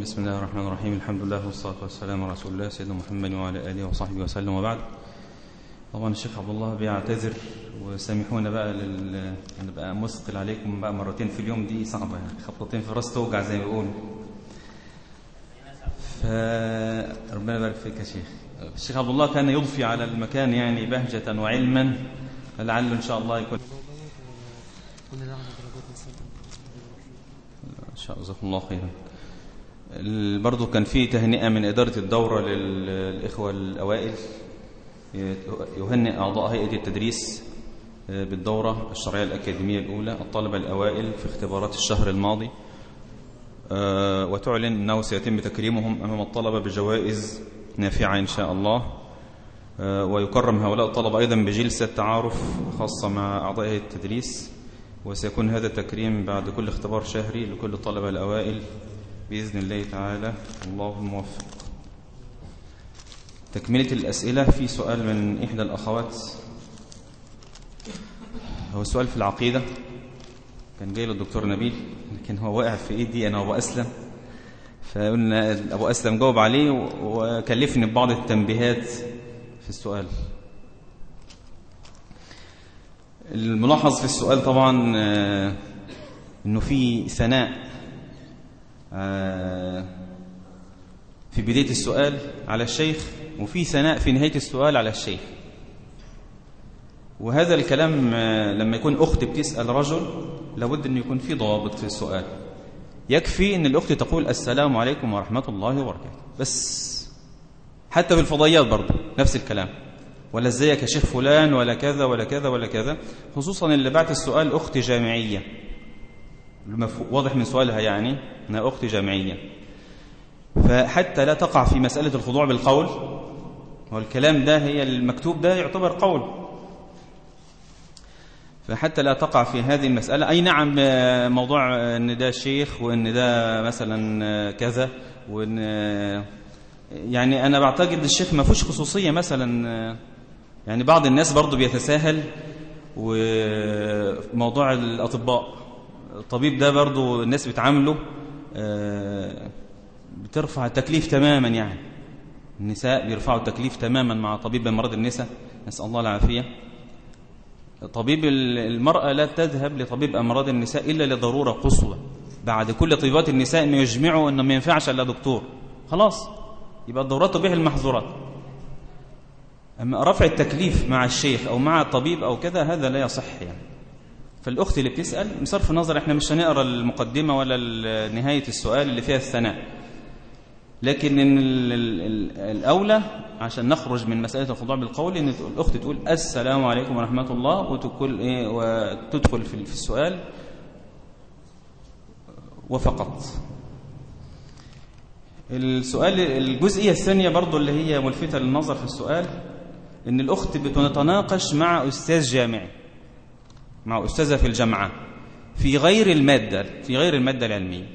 الرجيم بسم الله الرحمن الرحيم. الحمد لله والصلاة والسلام على رسول الله سيدنا محمد وعلى آله وصحبه وسلم. وبعد طبعا الشيخ عبد الله بيعتذر وسامحونا بقى لل أنا بقى مثقل عليكم بقى مرتين في اليوم. دي صعبة يعني خبطتين في الراس توجع زي ما بيقولوا. فربنا يبارك فيك يا شيخ. الشيخ عبد الله كان يضفي على المكان يعني بهجة وعلما فلعله إن شاء الله يكون إن شاء الله جزاكم الله خيرا. برضه كان في تهنئة من إدارة الدورة للإخوة الأوائل. يهنئ أعضاء هيئة التدريس بالدورة الشرعية الأكاديمية الأولى الطلبة الأوائل في اختبارات الشهر الماضي. وتعلن أنه سيتم تكريمهم أمام الطلبة بجوائز نافعة إن شاء الله. ويكرم هؤلاء الطلبة أيضا بجلسة تعارف خاصة مع أعضاء هيئة التدريس. وسيكون هذا التكريم بعد كل اختبار شهري لكل الطلبة الأوائل. بإذن الله تعالى. الله الموفق تكملة الأسئلة. في سؤال من إحدى الأخوات. هو سؤال في العقيدة. كان جاي له الدكتور نبيل لكن هو واقع في إيدي أنا وأبو أسلم. فقلنا أبو أسلم جاوب عليه وكلفني ببعض التنبيهات في السؤال. الملاحظ في السؤال طبعا أنه في ثناء. في بداية السؤال على الشيخ وفي ثناء في نهاية السؤال على الشيخ. وهذا الكلام لما يكون أخت بتسأل رجل لابد أن يكون في ضوابط في السؤال. يكفي أن الأخت تقول السلام عليكم ورحمة الله وبركاته. بس حتى في الفضائيات برضه نفس الكلام. ولا إزيك يا شيخ فلان ولا كذا ولا كذا ولا كذا. خصوصا اللي بعت السؤال أخت جامعية. واضح من سؤالها يعني أنها أخت جامعية. فحتى لا تقع في مسألة الخضوع بالقول والكلام ده هي المكتوب ده يعتبر قول. فحتى لا تقع في هذه المسألة أي نعم موضوع أن ده شيخ وأن ده مثلا كذا وأن يعني أنا بعتقد الشيخ ما فيش خصوصية مثلا يعني بعض الناس برضو بيتساهل وموضوع الأطباء. الطبيب ده برضو الناس بتعامله بترفع التكليف تماما يعني. النساء بيرفعوا التكليف تماما مع طبيب امراض النساء. نسأل الله العافية. طبيب المرأة لا تذهب لطبيب أمراض النساء إلا لضرورة قصوى. بعد كل طبيبات النساء أنه يجمعوا أنه ما ينفعش إلا دكتور. خلاص يبقى الضرورات تبيح المحظورات. أما رفع التكليف مع الشيخ أو مع الطبيب أو كذا هذا لا يصح يعني. فالأخت اللي بتسأل بصرف النظر إحنا مش هنقرأ المقدمة ولا نهاية السؤال اللي فيها الثناء. لكن إن الأولى عشان نخرج من مسألة الخضوع بالقول إن الأخت تقول السلام عليكم ورحمة الله وتقول إيه وتدخل في السؤال وفقط. السؤال الجزئية الثانية برضو اللي هي ملفتة للنظر في السؤال إن الأخت بتتناقش مع أستاذ جامعي. مع أستاذة في الجامعة. في غير المادة في غير المادة العلمية.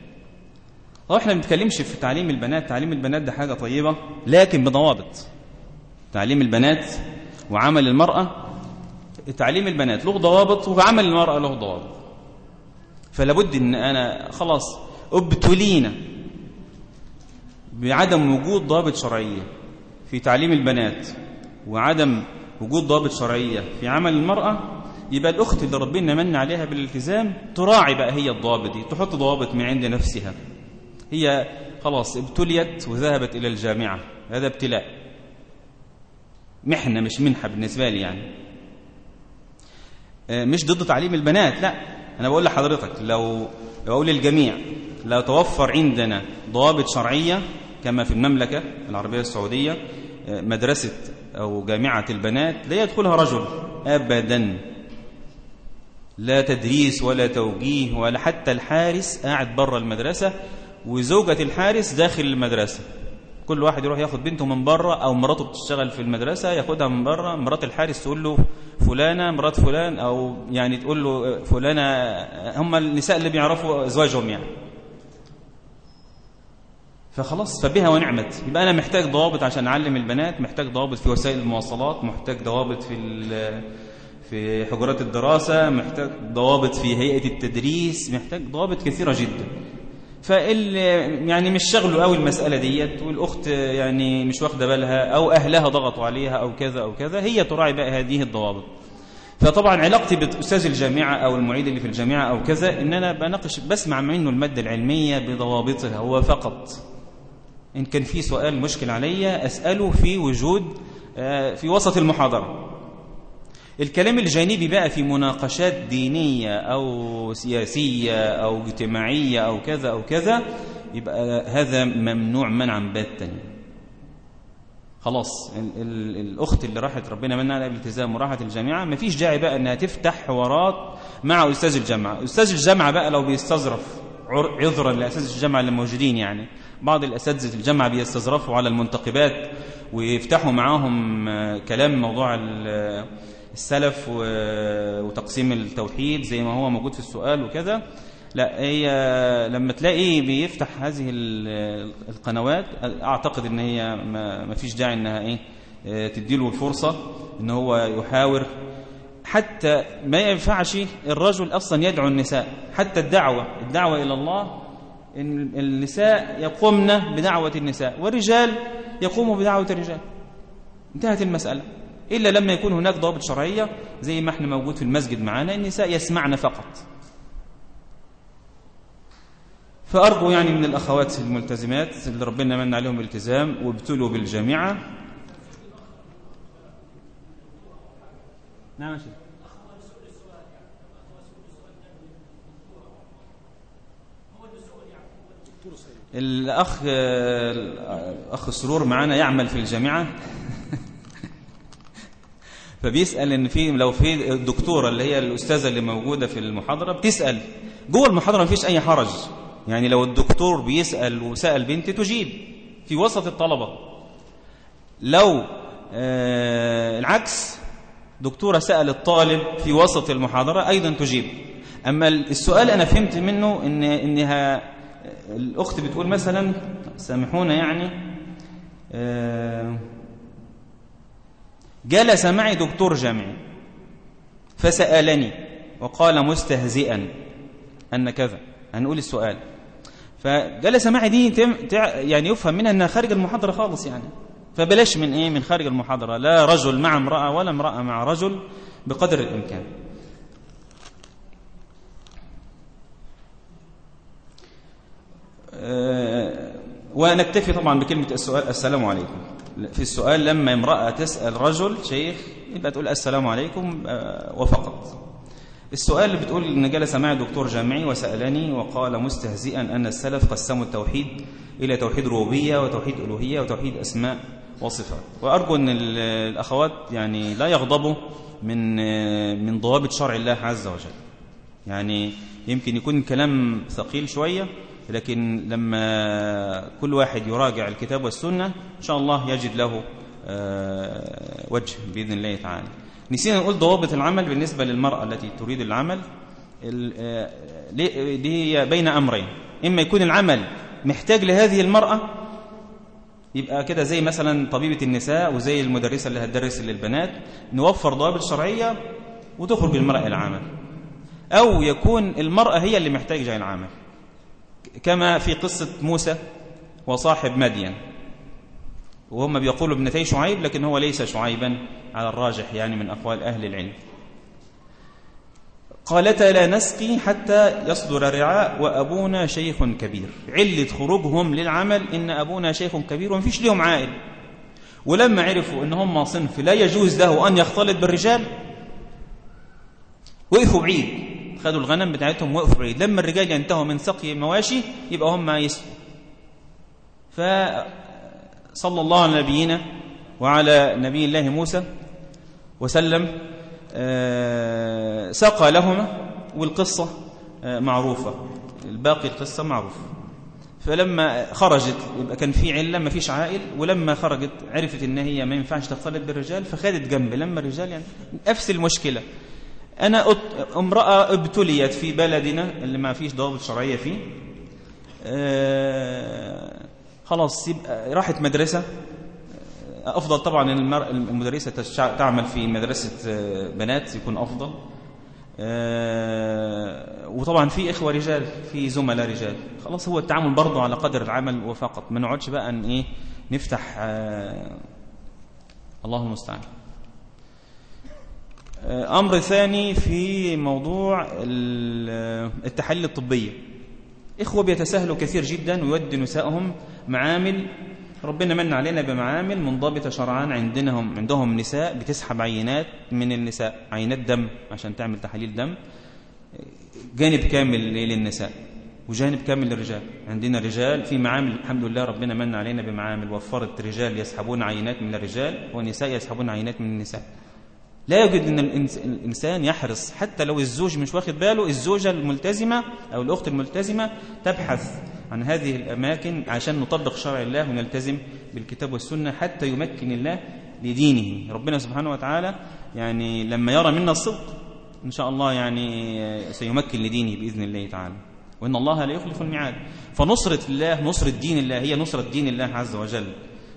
طبعا إحنا ما بنتكلمش في تعليم البنات. تعليم البنات ده حاجة طيبة لكن بضوابط. تعليم البنات وعمل المرأة تعليم البنات له ضوابط وعمل المرأة له ضوابط. فلابد إن أنا خلاص أبتلينا بعدم وجود ضابط شرعية في تعليم البنات وعدم وجود ضابط شرعية في عمل المرأة يبقى الأخت اللي ربنا من عليها بالالتزام تراعي بقى هي الضوابط دي تحط ضوابط من عند نفسها. هي خلاص ابتليت وذهبت إلى الجامعة هذا ابتلاء. محنة مش منحة بالنسبة لي يعني. مش ضد تعليم البنات لا. أنا بقول لحضرتك لو بقول للجميع لو توفر عندنا ضوابط شرعية كما في المملكة العربية السعودية مدرسة أو جامعة البنات لا يدخلها رجل أبدا. لا تدريس ولا توجيه ولا حتى الحارس قاعد بره المدرسة وزوجة الحارس داخل المدرسة. كل واحد يروح ياخد بنته من بره أو مراته بتشتغل في المدرسة ياخدها من بره مرات الحارس تقول له فلانة مرات فلان أو يعني تقول له فلانة هم النساء اللي بيعرفوا أزواجهم يعني. فخلاص فبها ونعمت. يبقى أنا محتاج ضوابط عشان أعلم البنات محتاج ضوابط في وسائل المواصلات محتاج ضوابط في في حجرات الدراسة محتاج ضوابط في هيئة التدريس محتاج ضوابط كثيرة جدا. فاللي يعني مش شغله قوي المسألة ديت والأخت يعني مش واخدة بالها أو أهلها ضغطوا عليها أو كذا أو كذا هي تراعي بقى هذه الضوابط. فطبعا علاقتي بأستاذ الجامعة أو المعيد اللي في الجامعة أو كذا إن أنا بناقش بسمع منه المادة العلمية بضوابطها هو فقط. إن كان في سؤال مشكل عليا أسأله في وجود آه، في وسط المحاضرة. الكلام الجانبي بقى في مناقشات دينية أو سياسية أو اجتماعية أو كذا أو كذا يبقى هذا ممنوع منعا باتا. خلاص ال ال الأخت اللي راحت ربنا منها على الالتزام وراحت الجامعة ما فيش داعي بقى أنها تفتح حوارات مع أستاذ الجامعة. أستاذ الجامعة بقى لو بيستظرف عذرا لأساتذة الجامعة اللي موجودين يعني. بعض الأساتذة الجامعة بيستظرفوا على المنتقبات ويفتحوا معاهم كلام موضوع السلف وتقسيم التوحيد زي ما هو موجود في السؤال وكذا. لا هي لما تلاقي بيفتح هذه القنوات أعتقد إن هي ما فيش داعي إنها إيه تديله الفرصة إن هو يحاور. حتى ما ينفعش الرجل أصلا يدعو النساء. حتى الدعوة الدعوة إلى الله إن النساء يقومن بدعوة النساء. والرجال يقوموا بدعوة الرجال. انتهت المسألة. إلا لما يكون هناك ضوابط شرعية زي ما إحنا موجود في المسجد معانا النساء يسمعن فقط. فأرجو يعني من الأخوات الملتزمات اللي ربنا من عليهم الالتزام وابتلوا بالجامعة نعم شيخ. الأخ الأخ سرور معنا يعمل في الجامعة. فبيسأل إن في لو في الدكتوره اللي هي الأستاذة اللي موجودة في المحاضرة بتسأل. جوه المحاضرة ما فيش أي حرج. يعني لو الدكتور بيسأل وسأل بنت تجيب. في وسط الطلبة. لو آه العكس دكتورة سأل الطالب في وسط المحاضرة أيضا تجيب. أما السؤال أنا فهمت منه ان إنها الأخت بتقول مثلا سامحونا يعني آه جلس معي دكتور جامعي فسألني وقال مستهزئا أن كذا هنقول السؤال. فجلس معي دي يعني يفهم منها أنها خارج المحاضرة خالص يعني. فبلاش من إيه؟ من خارج المحاضرة. لا رجل مع امرأة ولا امرأة مع رجل بقدر الإمكان. أه ونكتفي طبعا بكلمة السؤال. السلام عليكم. في السؤال لما امرأة تسأل رجل شيخ يبقى تقول السلام عليكم وفقط. السؤال اللي بتقول إن جلس معي دكتور جامعي وسألني وقال مستهزئا أن السلف قسموا التوحيد إلى توحيد ربوبية وتوحيد ألوهية وتوحيد أسماء وصفات. وأرجو أن الأخوات يعني لا يغضبوا من من ضوابط شرع الله عز وجل. يعني يمكن يكون كلام ثقيل شوية لكن لما كل واحد يراجع الكتاب والسنة إن شاء الله يجد له وجه بإذن الله تعالى. نسينا نقول ضوابط العمل بالنسبة للمرأة التي تريد العمل. دي هي بين أمرين. إما يكون العمل محتاج لهذه المرأة يبقى كده زي مثلا طبيبة النساء وزي المدرسة اللي هتدرس للبنات نوفر ضوابط شرعية وتخرج المرأة العمل. أو يكون المرأة هي اللي محتاجة العمل. كما في قصة موسى وصاحب مدين. وهم بيقولوا ابنتي شعيب لكن هو ليس شعيبا على الراجح يعني من أقوال أهل العلم. قالتا لا نسقي حتى يصدر رعاء وأبونا شيخ كبير. علة خروجهم للعمل إن أبونا شيخ كبير وما فيش لهم عائل. ولما عرفوا إن هم صنف لا يجوز له أن يختلط بالرجال وقفوا بعيد. خدوا الغنم بتاعتهم وقفوا بعيد. لما الرجال ينتهوا من سقي المواشي يبقى هم يسقوا فصلى الله على نبينا وعلى نبي الله موسى وسلم. سقى لهما والقصة معروفة. الباقي القصة معروفة فلما خرجت يبقى كان في علة ما فيش عائل. ولما خرجت عرفت إن هي ما ينفعش تختلط بالرجال فخدت جنب. لما الرجال يعني نفس المشكلة. أنا امرأة ابتليت في بلدنا اللي ما فيش ضوابط شرعية فيه. آه خلاص يبقى راحت مدرسة. أفضل طبعا المدرسة تعمل في مدرسة بنات يكون أفضل. آه، وطبعا في إخوة رجال في زملاء رجال. خلاص هو التعامل برضه على قدر العمل وفقط. ما نقعدش بقى أن إيه نفتح آه، الله المستعان. آه، أمر ثاني في موضوع التحاليل الطبية. إخوة بيتساهلوا كثير جدا ويودي نسائهم معامل ربنا من علينا بمعامل منضبطة شرعان عندهم عندهم نساء بتسحب عينات من النساء عينات دم عشان تعمل تحاليل دم جانب كامل للنساء وجانب كامل للرجال. عندنا رجال في معامل الحمد لله ربنا من علينا بمعامل. وفرت رجال يسحبون عينات من الرجال ونساء يسحبون عينات من النساء. لا يوجد أن الإنسان يحرص حتى لو الزوج مش واخد باله الزوجة الملتزمة أو الأخت الملتزمة تبحث عن هذه الأماكن عشان نطبق شرع الله ونلتزم بالكتاب والسنة حتى يمكن الله لدينه. ربنا سبحانه وتعالى يعني لما يرى منا الصدق إن شاء الله يعني سيمكن لدينه بإذن الله تعالى. وإن الله لا يخلف الميعاد. فنصرة الله نصرة دين الله هي نصرة دين الله عز وجل.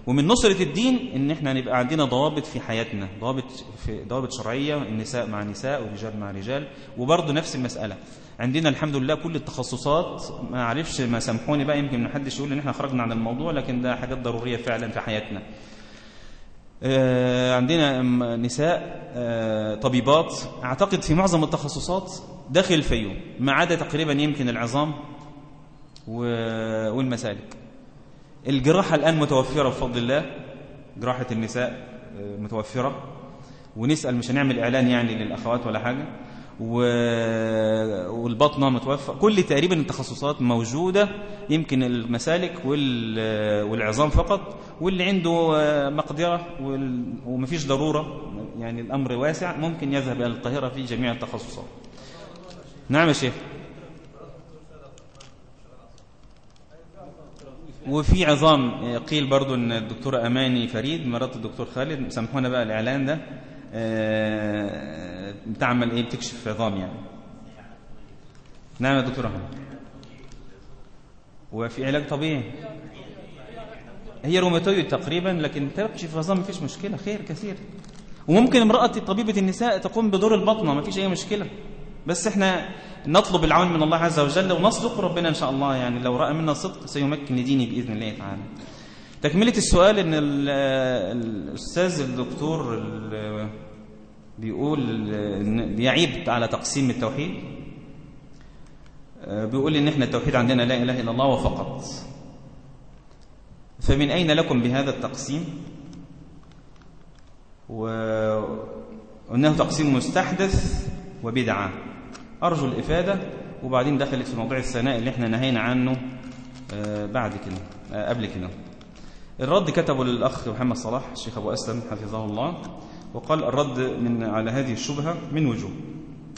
ومن نصرة الدين إن إحنا نبقى عندنا ضوابط في حياتنا ضوابط في ضوابط شرعية النساء مع نساء والرجال مع رجال وبرضه نفس المسألة. عندنا الحمد لله كل التخصصات ما عرفش ما سامحوني بقى يمكن ما حدش يقول إن إحنا خرجنا عن الموضوع لكن ده حاجات ضرورية فعلا في حياتنا. آه، عندنا نساء آه، طبيبات. أعتقد في معظم التخصصات داخل الفيوم ما عدا تقريبا يمكن العظام والمسالك. الجراحة الآن متوفرة بفضل الله جراحة النساء آه، متوفرة. ونسأل مش هنعمل إعلان يعني للأخوات ولا حاجة. والبطنة متوفر كل تقريبا التخصصات موجودة. يمكن المسالك والعظام فقط. واللي عنده آه، مقدرة ومفيش ضرورة. يعني الأمر واسع. ممكن يذهب إلى القاهرة في جميع التخصصات. نعم يا شيخ. وفي عظام قيل برضو إن الدكتورة أماني فريد مرات الدكتور خالد سامحونا بقى الإعلان ده آه، بتعمل إيه؟ بتكشف عظام يعني. نعم يا دكتور أحمد. وفي علاج طبيعي. هي روماتويد تقريبا لكن تكشف عظام مفيش مشكلة خير كثير. وممكن امرأة طبيبة النساء تقوم بدور البطنة مفيش أي مشكلة. بس إحنا نطلب العون من الله عز وجل ونصدق ربنا إن شاء الله. يعني لو رأى منا صدق سيمكن ديني بإذن الله تعالى. تكملة السؤال إن الأستاذ الدكتور بيقول بيعيب على تقسيم التوحيد. بيقول إن إحنا التوحيد عندنا لا إله إلا الله وفقط. فمن أين لكم بهذا التقسيم؟ وإنه تقسيم مستحدث وبدعة. أرجو الإفادة وبعدين دخلت في موضوع الثناء اللي إحنا نهينا عنه آه، بعد كده آه، قبل كده. الرد كتبه للأخ محمد صلاح الشيخ أبو أسلم حفظه الله وقال الرد من على هذه الشبهة من وجوه.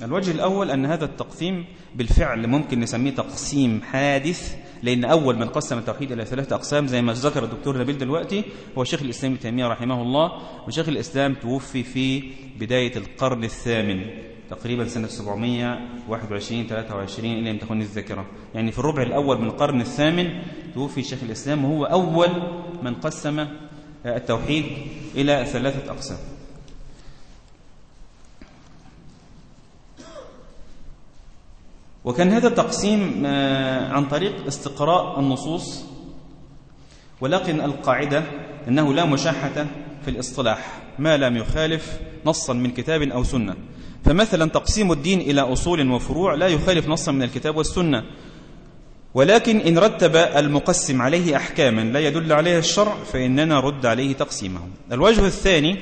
الوجه الأول أن هذا التقسيم بالفعل ممكن نسميه تقسيم حادث لأن أول من قسم التوحيد إلى ثلاثة أقسام زي ما ذكر الدكتور نبيل دلوقتي هو شيخ الإسلام تيمية رحمه الله وشيخ الإسلام توفي في بداية القرن الثامن. تقريبا سنة 721 23 إلى أن تكون الذاكرة. يعني في الربع الأول من القرن الثامن توفي شيخ الإسلام وهو أول من قسم التوحيد إلى ثلاثة أقسام. وكان هذا التقسيم آه، عن طريق استقراء النصوص ولكن القاعدة أنه لا مشاحة في الاصطلاح ما لم يخالف نصا من كتاب أو سنة. فمثلا تقسيم الدين إلى أصول وفروع لا يخالف نصا من الكتاب والسنة. ولكن إن رتب المقسم عليه أحكاما لا يدل عليها الشرع فإننا رد عليه تقسيمه الوجه الثاني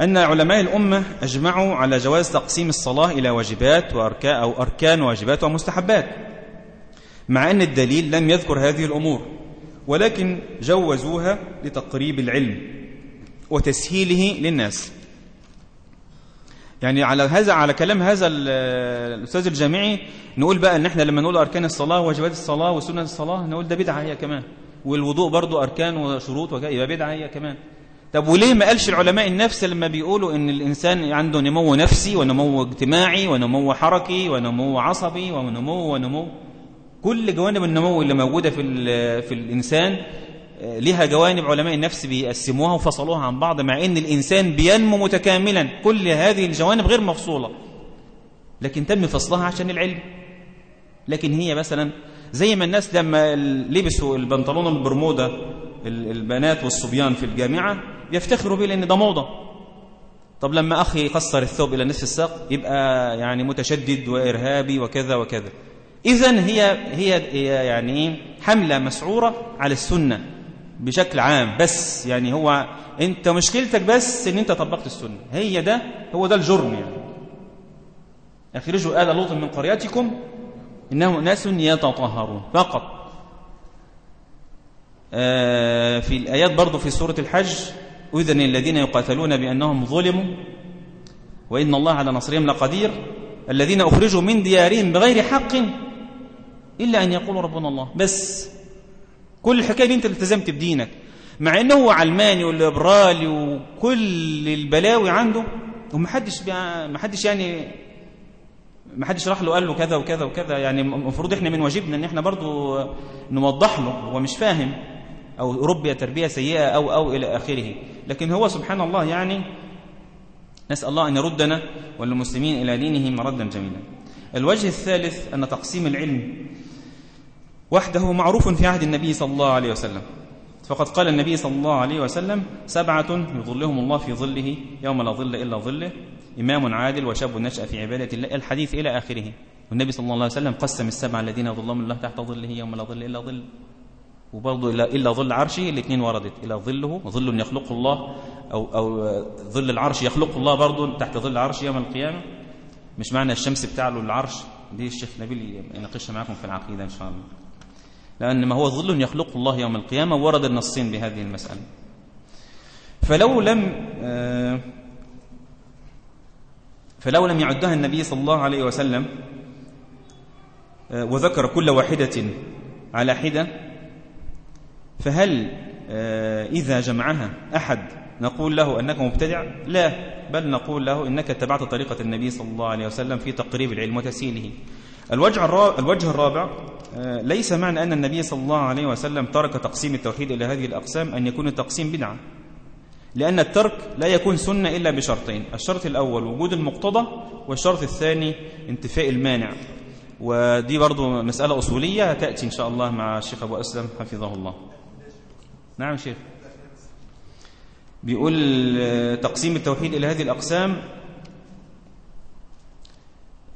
أن علماء الأمة أجمعوا على جواز تقسيم الصلاة إلى واجبات أو أركان واجبات ومستحبات مع أن الدليل لم يذكر هذه الأمور ولكن جوزوها لتقريب العلم وتسهيله للناس. يعني على هذا على كلام هذا الأستاذ الجامعي نقول بقى إن إحنا لما نقول أركان الصلاة وواجبات الصلاة وسنن الصلاة نقول ده بدعة هي كمان. والوضوء برضو أركان وشروط يبقى بدعة هي كمان. طب وليه ما قالش العلماء النفس لما بيقولوا إن الإنسان عنده نمو نفسي ونمو اجتماعي ونمو حركي ونمو عصبي ونمو ونمو؟ كل جوانب النمو اللي موجودة في في الإنسان لها جوانب علماء النفس بيقسموها وفصلوها عن بعض مع إن الإنسان بينمو متكاملا كل هذه الجوانب غير مفصولة. لكن تم فصلها عشان العلم. لكن هي مثلا زي ما الناس لما لبسوا البنطلون البرمودا البنات والصبيان في الجامعة يفتخروا به لأن ده موضة. طب لما أخي يقصر الثوب إلى نصف الساق يبقى يعني متشدد وإرهابي وكذا وكذا. اذا هي هي هي يعني حملة مسعورة على السنة. بشكل عام بس يعني هو انت مشكلتك بس ان انت طبقت السنة. هي ده هو ده الجرم يعني. اخرجوا آل لوط من قريتكم انهم ناس يتطهرون فقط. آه في الآيات برضه في سورة الحج إذن الذين يقاتلون بأنهم ظلموا وإن الله على نصرهم لقدير. الذين أخرجوا من ديارهم بغير حق إلا أن يقولوا ربنا الله. بس كل الحكاية دي انت التزمت بدينك. مع إنه هو علماني وليبرالي وكل البلاوي عنده ومحدش محدش يعني محدش راح له قال له كذا وكذا وكذا. يعني المفروض إحنا من واجبنا إن إحنا برضو نوضح له هو مش فاهم أو ربي تربية سيئة أو أو إلى آخره. لكن هو سبحان الله يعني نسأل الله أن يردنا والمسلمين إلى دينهم مردا جميلا. الوجه الثالث أن تقسيم العلم. وحده معروف في عهد النبي صلى الله عليه وسلم. فقد قال النبي صلى الله عليه وسلم سبعة يظلهم الله في ظله يوم لا ظل إلا ظله إمام عادل وشاب نشأ في عبادة الله الحديث إلى آخره. والنبي صلى الله عليه وسلم قسم السبعة الذين ظلهم الله تحت ظله يوم لا ظل إلا ظل. وبرضه إلا, ظل عرشه الاثنين وردت. إلى ظله ظل يخلق الله أو, أو ظل العرش يخلق الله برضه تحت ظل عرش يوم القيامة. مش معنى الشمس بتاعله العرش؟ دي الشيخ نبيل يناقشها معكم في العقيدة إن شاء الله. لأن ما هو ظل يخلق الله يوم القيامة ورد النصين بهذه المسألة. فلو لم آه، فلو لم يعدها النبي صلى الله عليه وسلم آه، وذكر كل واحدة على حدة فهل آه، إذا جمعها أحد نقول له أنك مبتدع؟ لا بل نقول له إنك اتبعت طريقة النبي صلى الله عليه وسلم في تقريب العلم وتسهيله الوجه الرابع, ليس معنى أن النبي صلى الله عليه وسلم ترك تقسيم التوحيد إلى هذه الأقسام أن يكون التقسيم بدعة. لأن الترك لا يكون سنة إلا بشرطين الشرط الأول وجود المقتضى والشرط الثاني انتفاء المانع. ودي برضو مسألة أصولية تأتي إن شاء الله مع الشيخ أبو أسلم حفظه الله. نعم شيخ. بيقول آه، تقسيم التوحيد إلى هذه الأقسام آه،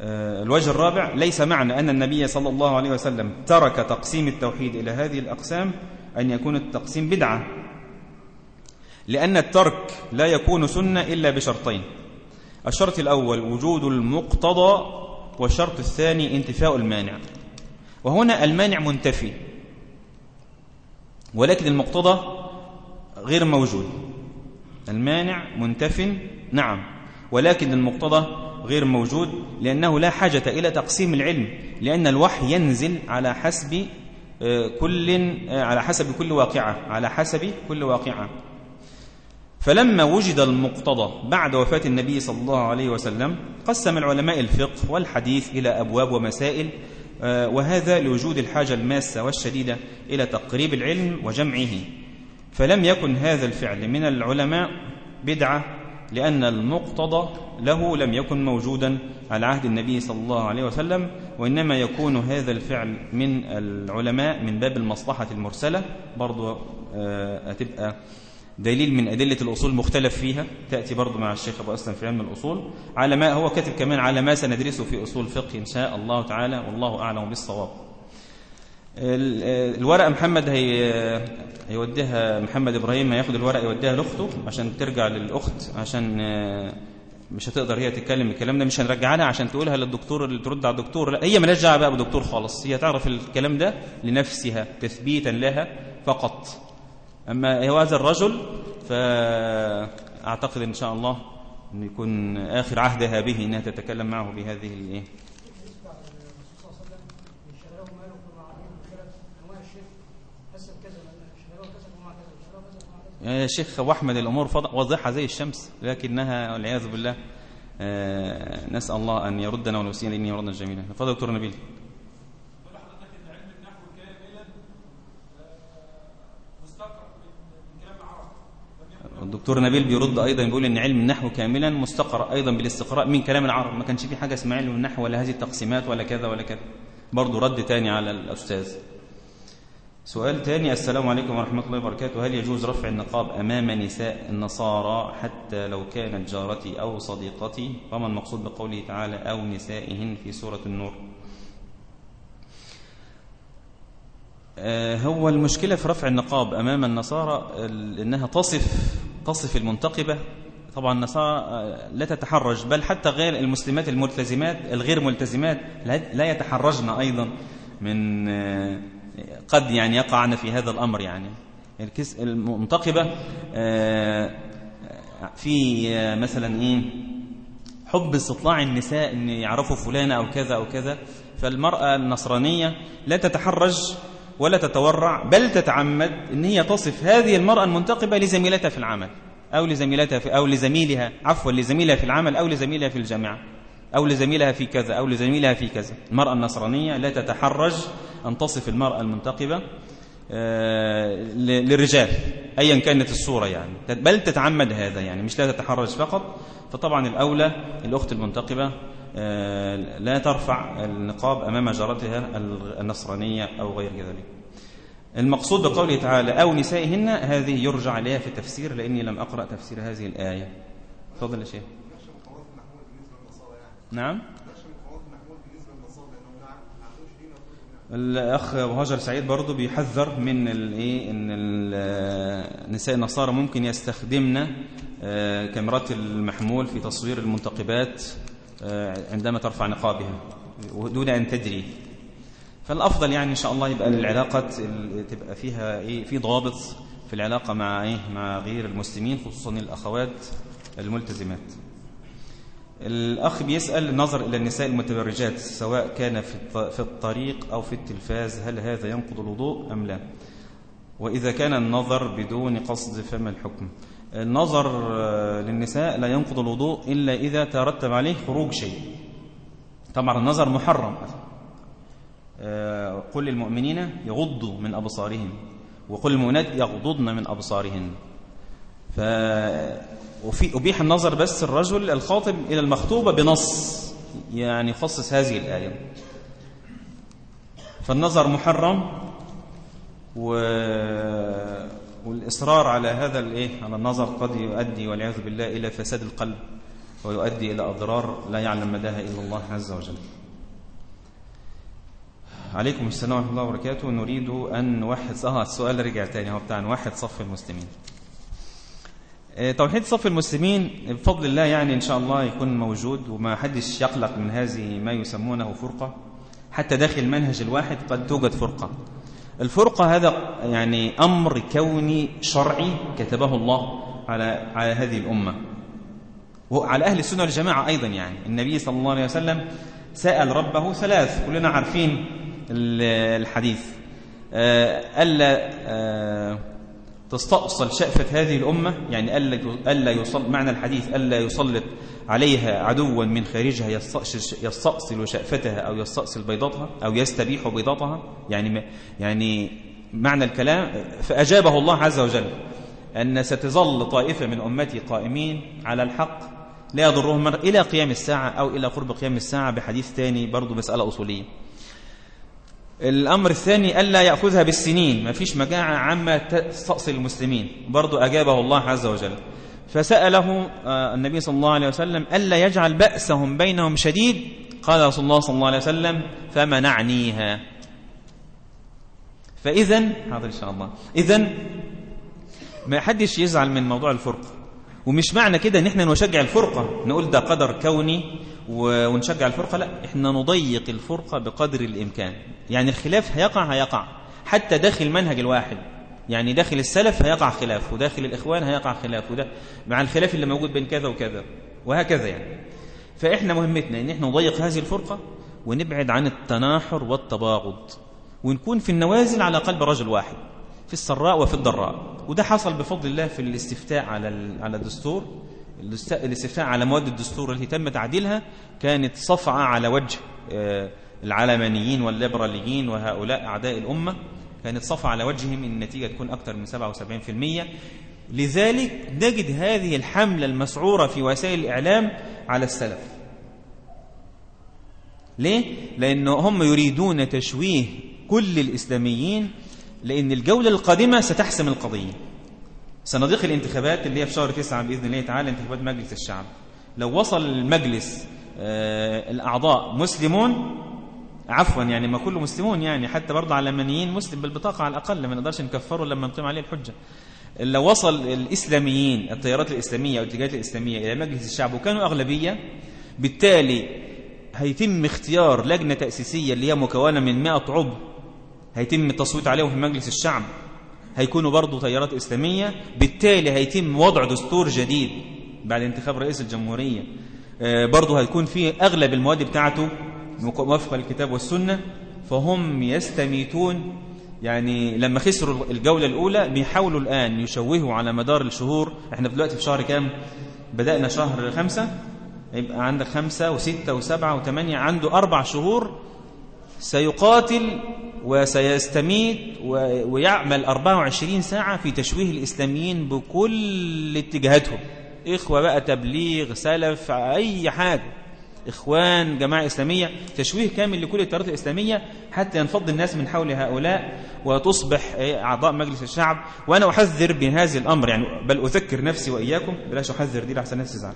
الوجه الرابع ليس معنى أن النبي صلى الله عليه وسلم ترك تقسيم التوحيد إلى هذه الأقسام أن يكون التقسيم بدعة. لأن الترك لا يكون سنة إلا بشرطين. الشرط الأول وجود المقتضى والشرط الثاني انتفاء المانع. وهنا المانع منتفي ولكن المقتضى غير موجود. المانع منتف نعم ولكن المقتضى غير موجود لأنه لا حاجة إلى تقسيم العلم لأن الوحي ينزل على حسب آه، كل آه، على حسب كل واقعة على حسب كل واقعة. فلما وجد المقتضى بعد وفاة النبي صلى الله عليه وسلم قسم العلماء الفقه والحديث إلى أبواب ومسائل آه، وهذا لوجود الحاجة الماسة والشديدة إلى تقريب العلم وجمعه. فلم يكن هذا الفعل من العلماء بدعة لأن المقتضى له لم يكن موجودا على عهد النبي صلى الله عليه وسلم وإنما يكون هذا الفعل من العلماء من باب المصلحة المرسلة. برضو آه، هتبقى دليل من أدلة الأصول مختلف فيها تأتي برضو مع الشيخ أبو أسلم في علم الأصول. على ما هو كاتب كمان على ما سندرسه في أصول فقه إن شاء الله تعالى والله أعلم بالصواب. الورقة محمد هي هيوديها محمد إبراهيم هياخد الورقة يوديها لأخته عشان ترجع للأخت عشان آه، مش هتقدر هي تتكلم الكلام ده مش هنرجعها لها عشان تقولها للدكتور اللي ترد على الدكتور لا هي مالهاش دعوة بقى بالدكتور خالص هي تعرف الكلام ده لنفسها تثبيتا لها فقط. أما هو هذا الرجل فأعتقد إن شاء الله ان يكون آخر عهدها به إنها تتكلم معه بهذه الايه يا شيخ أبو أحمد الأمور واضحة زي الشمس لكنها والعياذ بالله آه، نسأل الله أن يردنا ونسينا إني يردنا جميلا. تفضل دكتور نبيل. والدكتور نبيل بيرد أيضا بيقول إن علم النحو كاملا مستقر أيضا بالاستقراء من كلام العرب. ما كانش في حاجة اسمها علم النحو ولا هذه التقسيمات ولا كذا ولا كذا. برضه رد تاني على الأستاذ. سؤال تاني السلام عليكم ورحمة الله وبركاته. هل يجوز رفع النقاب أمام نساء النصارى حتى لو كانت جارتي أو صديقتي؟ وما المقصود بقوله تعالى أو نسائهن في سورة النور؟ آه، هو المشكلة في رفع النقاب أمام النصارى إنها تصف تصف المنتقبة. طبعا النصارى آه، لا تتحرج بل حتى غير المسلمات الملتزمات الغير ملتزمات لا يتحرجن أيضا من آه، قد يعني يقعن في هذا الأمر يعني. المنتقبة في مثلا إيه حب استطلاع النساء أن يعرفوا فلانة أو كذا أو كذا فالمرأة النصرانية لا تتحرج ولا تتورع بل تتعمد إن هي تصف هذه المرأة المنتقبة لزميلتها في العمل أو لزميلتها في أو لزميلها عفوا لزميلها في العمل أو لزميلها في الجامعة. أو لزميلها في كذا أو لزميلها في كذا. المرأة النصرانية لا تتحرج أن تصف المرأة المنتقبة آه، للرجال أيا كانت الصورة يعني. بل تتعمد هذا يعني مش لا تتحرج فقط. فطبعا الأولى الأخت المنتقبة آه، لا ترفع النقاب أمام جارتها النصرانية أو غير ذلك. المقصود بقوله تعالى أو نسائهن هذه يرجع إليها في التفسير لأني لم أقرأ تفسير هذه الآية. تفضل يا شيخ. نعم. الأخ هاجر سعيد برضه بيحذر من الايه إن نساء النصارى ممكن يستخدمن آه، كاميرات المحمول في تصوير المنتقبات آه، عندما ترفع نقابها دون أن تدري. فالأفضل يعني إن شاء الله يبقى العلاقة تبقى فيها إيه في ضوابط في العلاقة مع إيه مع غير المسلمين خصوصا الأخوات الملتزمات. الأخ بيسأل النظر إلى النساء المتبرجات سواء كان في الطريق أو في التلفاز هل هذا ينقض الوضوء أم لا؟ وإذا كان النظر بدون قصد فما الحكم؟ النظر آه، للنساء لا ينقض الوضوء إلا إذا ترتب عليه خروج شيء. طبعا النظر محرم. آه، قل للمؤمنين يغضوا من أبصارهم وقل المؤمنات يغضضن من أبصارهن. وفي أبيح النظر بس الرجل الخاطب إلى المخطوبة بنص يعني يخصص هذه الآية. فالنظر محرم و والإصرار على هذا الإيه؟ على النظر قد يؤدي والعياذ بالله إلى فساد القلب ويؤدي إلى أضرار لا يعلم مداها إلا الله عز وجل. عليكم السلام ورحمة الله وبركاته. نريد أن نوحد آه السؤال رجع تاني هو بتاع نوحد صف المسلمين. آه، توحيد صف المسلمين بفضل الله يعني إن شاء الله يكون موجود وما حدش يقلق من هذه ما يسمونه فرقة. حتى داخل المنهج الواحد قد توجد فرقة. الفرقة هذا يعني أمر كوني شرعي كتبه الله على على هذه الأمة. وعلى أهل السنة والجماعة أيضا يعني. النبي صلى الله عليه وسلم سأل ربه ثلاث كلنا عارفين الحديث. آه، ألا آه، تستأصل شأفة هذه الأمة يعني ألا يصل معنى الحديث ألا يسلط عليها عدوا من خارجها يستأصل شأفتها أو يستأصل بيضاتها أو يستبيح بيضاتها يعني يعني معنى الكلام فأجابه الله عز وجل أن ستظل طائفة من أمتي قائمين على الحق لا يضرهم إلى قيام الساعة أو إلى قرب قيام الساعة بحديث ثاني برضو مسألة أصولية. الأمر الثاني ألا يأخذها بالسنين. ما فيش مجاعة عامة تستأصل المسلمين. برضو أجابه الله عز وجل. فسأله آه، النبي صلى الله عليه وسلم ألا يجعل بأسهم بينهم شديد؟ قال رسول الله صلى الله عليه وسلم فمنعنيها. فإذا حاضر إن شاء الله. إذا ما حدش يزعل من موضوع الفرقة ومش معنى كده إن إحنا نشجع الفرقة. نقول ده قدر كوني ونشجع الفرقة. لا إحنا نضيق الفرقة بقدر الإمكان. يعني الخلاف هيقع هيقع. حتى داخل منهج الواحد. يعني داخل السلف هيقع خلاف وداخل الإخوان هيقع خلاف وده مع الخلاف اللي موجود بين كذا وكذا وهكذا يعني. فإحنا مهمتنا إن إحنا نضيق هذه الفرقة ونبعد عن التناحر والتباغض ونكون في النوازل على قلب رجل واحد. في السراء وفي الضراء. وده حصل بفضل الله في الاستفتاء على على الدستور. الاستفتاء على مواد الدستور التي تم تعديلها كانت صفعة على وجه آه، العلمانيين والليبراليين وهؤلاء أعداء الأمة. كانت صفعة على وجههم إن النتيجة تكون أكثر من 77% لذلك نجد هذه الحملة المسعورة في وسائل الإعلام على السلف. ليه؟ لأنه هم يريدون تشويه كل الإسلاميين لأن الجولة القادمة ستحسم القضية. صناديق الانتخابات اللي هي في شهر تسعة بإذن الله تعالى انتخابات مجلس الشعب. لو وصل المجلس آه الأعضاء مسلمون عفوا يعني ما كله مسلمون يعني حتى برضه علمانيين مسلم بالبطاقة على الأقل ما نقدرش نكفره لما نقيم عليه الحجة. لو وصل الإسلاميين التيارات الإسلامية والاتجاهات الإسلامية إلى مجلس الشعب وكانوا أغلبية بالتالي هيتم اختيار لجنة تأسيسية اللي هي مكونة من 100 عضو هيتم التصويت عليهم في مجلس الشعب. هيكونوا برضو تيارات إسلامية. بالتالي هيتم وضع دستور جديد بعد انتخاب رئيس الجمهورية. آه، برضو هيكون فيه أغلب المواد بتاعته موافقة للكتاب والسنة. فهم يستميتون يعني لما خسروا الجولة الأولى بيحاولوا الآن يشوهوا على مدار الشهور. إحنا دلوقتي في شهر كام؟ بدأنا شهر خمسة. يبقى عندك خمسة وستة وسبعة وثمانية. عنده أربع شهور. سيقاتل وسيستميت ويعمل 24 ساعة في تشويه الإسلاميين بكل اتجاهاتهم. إخوة بقى تبليغ سلف أي حاجة. إخوان جماعة إسلامية تشويه كامل لكل التيارات الإسلامية حتى ينفض الناس من حول هؤلاء وتصبح أعضاء مجلس الشعب. وأنا أحذر بهذا الأمر يعني بل أذكر نفسي وإياكم بلاش أحذر دي لحسن نفسي زعل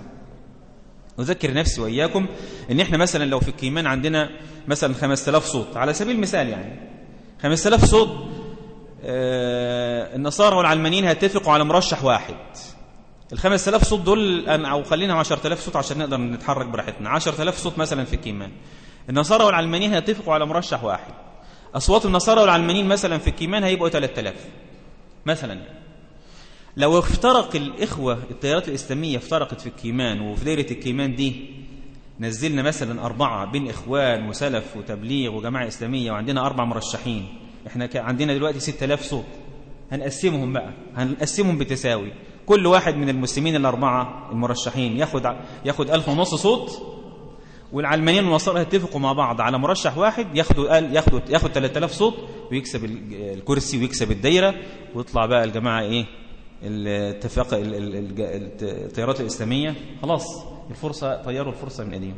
أذكر نفسي وإياكم إن إحنا مثلا لو في الكيمان عندنا مثلا 5000 صوت على سبيل المثال يعني 5000 صوت آه النصارى والعلمانيين هيتفقوا على مرشح واحد. ال 5000 صوت دول أو خلينا 10000 صوت عشان نقدر نتحرك براحتنا. 10000 صوت مثلا في الكيمان. النصارى والعلمانيين هيتفقوا على مرشح واحد. أصوات النصارى والعلمانيين مثلا في الكيمان هيبقوا 3000 مثلا. لو افترق الإخوة التيارات الإسلامية افترقت في الكيمان وفي دايرة الكيمان دي نزلنا مثلا أربعة بين إخوان وسلف وتبليغ وجماعة إسلامية وعندنا أربع مرشحين. إحنا عندنا دلوقتي 6000 صوت. هنقسمهم بقى. هنقسمهم بتساوي. كل واحد من المسلمين الأربعة المرشحين ياخد ياخد ألف ونص صوت والعلمانيين والنصارى يتفقوا مع بعض. على مرشح واحد ياخدوا ياخدوا ياخد 3000 صوت ويكسب الكرسي ويكسب الدايرة ويطلع بقى الجماعة إيه؟ الاتفاق التيارات الإسلامية. خلاص الفرصة طيروا الفرصة من ايديهم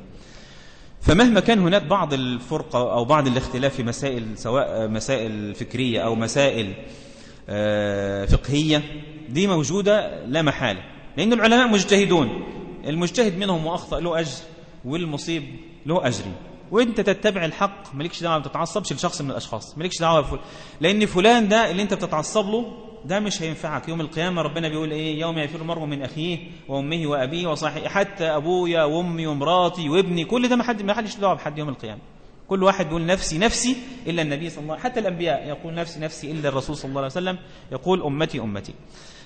فمهما كان هناك بعض الفرقة أو بعض الاختلاف في مسائل سواء مسائل فكرية أو مسائل آه، فقهية دي موجودة لا محالة. لأن العلماء مجتهدون. المجتهد منهم وأخطأ له أجر والمصيب له أجر. وأنت تتبع الحق مالكش دعوة ما تتعصبش لشخص من الأشخاص. مالكش دعوة. لأن فلان ده اللي أنت بتتعصب له ده مش هينفعك. يوم القيامة ربنا بيقول إيه؟ يوم يفر المرء من أخيه وأمه وأبيه وصاحبه حتى أبويا وأمي ومراتي وابني كل ده ما حد ما حدش دعوه بحد يوم القيامة. كل واحد يقول نفسي نفسي إلا النبي صلى الله عليه وسلم. حتى الأنبياء يقول نفسي نفسي إلا الرسول صلى الله عليه وسلم. يقول أمتي أمتي.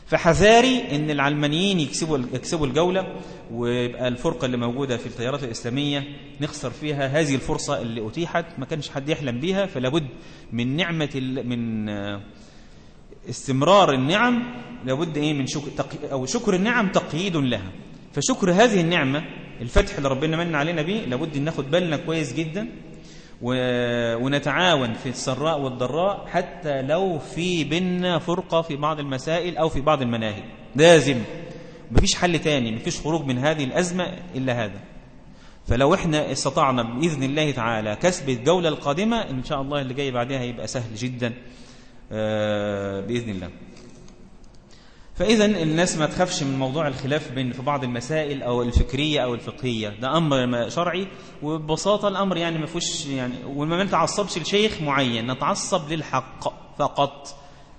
فحذاري إن العلمانيين يكسبوا يكسبوا الجولة ويبقى الفرقة اللي موجودة في التيارات الإسلامية نخسر فيها هذه الفرصة اللي أتيحت ما كانش حد يحلم بيها. فلا بد من نعمة من استمرار النعم لابد إيه من شكر أو شكر النعم تقييد لها. فشكر هذه النعمة الفتح اللي ربنا من علينا به لابد إن ناخد بالنا كويس جدا ونتعاون في السراء والضراء حتى لو في بيننا فرقة في بعض المسائل أو في بعض المناهج. لازم. مفيش حل تاني مفيش خروج من هذه الأزمة إلا هذا. فلو إحنا استطعنا بإذن الله تعالى كسب الجولة القادمة إن شاء الله اللي جاي بعدها هيبقى سهل جدا. بإذن الله. فإذا الناس ما تخافش من موضوع الخلاف بين في بعض المسائل أو الفكرية أو الفقهية. ده أمر شرعي وببساطة الأمر يعني ما فيش يعني وما نتعصبش لشيخ معين نتعصب للحق فقط.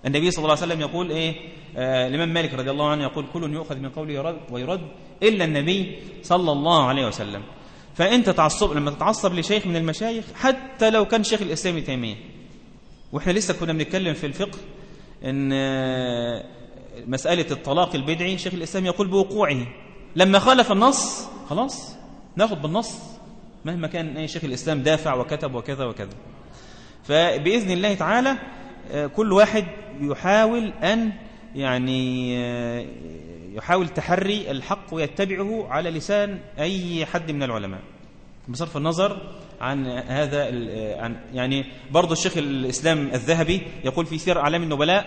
النبي صلى الله عليه وسلم يقول إيه؟ آه الإمام مالك رضي الله عنه يقول كل يؤخذ من قوله يرد ويرد إلا النبي صلى الله عليه وسلم. فأنت تعصب لما تتعصب لشيخ من المشايخ حتى لو كان شيخ الإسلام تيمية وإحنا لسه كنا بنتكلم في الفقه إن آه مسألة الطلاق البدعي شيخ الإسلام يقول بوقوعه. لما خالف النص خلاص ناخد بالنص مهما كان أي شيخ الإسلام دافع وكتب وكذا وكذا. فبإذن الله تعالى آه، كل واحد يحاول أن يعني آه، يحاول تحري الحق ويتبعه على لسان أي حد من العلماء. بصرف النظر عن هذا عن يعني برضه الشيخ الإسلام الذهبي يقول في سير أعلام النبلاء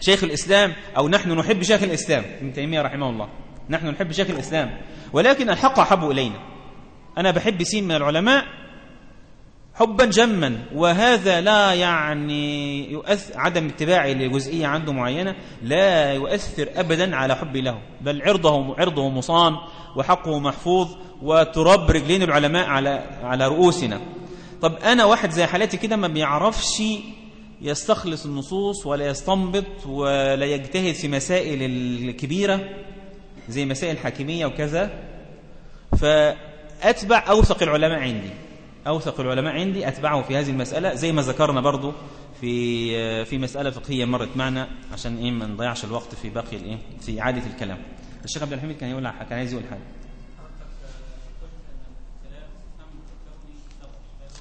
شيخ الإسلام أو نحن نحب شيخ الإسلام ابن تيمية رحمه الله نحن نحب شيخ الإسلام ولكن الحق أحب إلينا. أنا بحب سين من العلماء حبا جما. وهذا لا يعني يؤثر عدم اتباعي لجزئية عنده معينة لا يؤثر أبدا على حبي له. بل عرضه عرضه مصان وحقه محفوظ وتراب رجلين العلماء على على رؤوسنا. طب أنا واحد زي حالاتي كده ما بيعرفش يستخلص النصوص ولا يستنبط ولا يجتهد في مسائل الكبيرة زي مسائل الحاكمية وكذا. فأتبع أوثق العلماء عندي. أوثق العلماء عندي أتبعه في هذه المسألة زي ما ذكرنا برضو في في مسألة فقهية مرت معنا عشان إيه ما نضيعش الوقت في باقي الإيه في إعادة الكلام. الشيخ عبد الحميد كان يقول كان عايز يقول حاجة.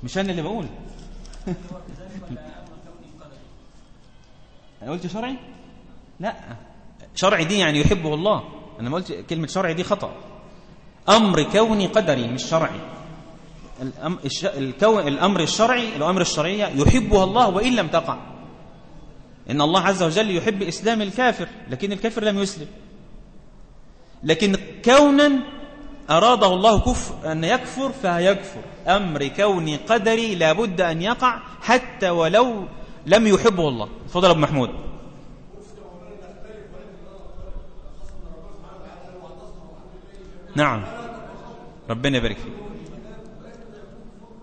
مش أنا اللي بقول. أنا قلت شرعي؟ لا. شرعي دي يعني يحبه الله. أنا ما قلت كلمة شرعي دي خطأ. أمر كوني قدري مش شرعي. الأمر الشرعي الأمر الشرعية يحبها الله وإن لم تقع. إن الله عز وجل يحب إسلام الكافر لكن الكافر لم يسلم. لكن كونا أراده الله كفر أن يكفر فهيكفر أمر كوني قدري لابد أن يقع حتى ولو لم يحبه الله. تفضل أبو محمود. نعم. ربنا يبارك فيك.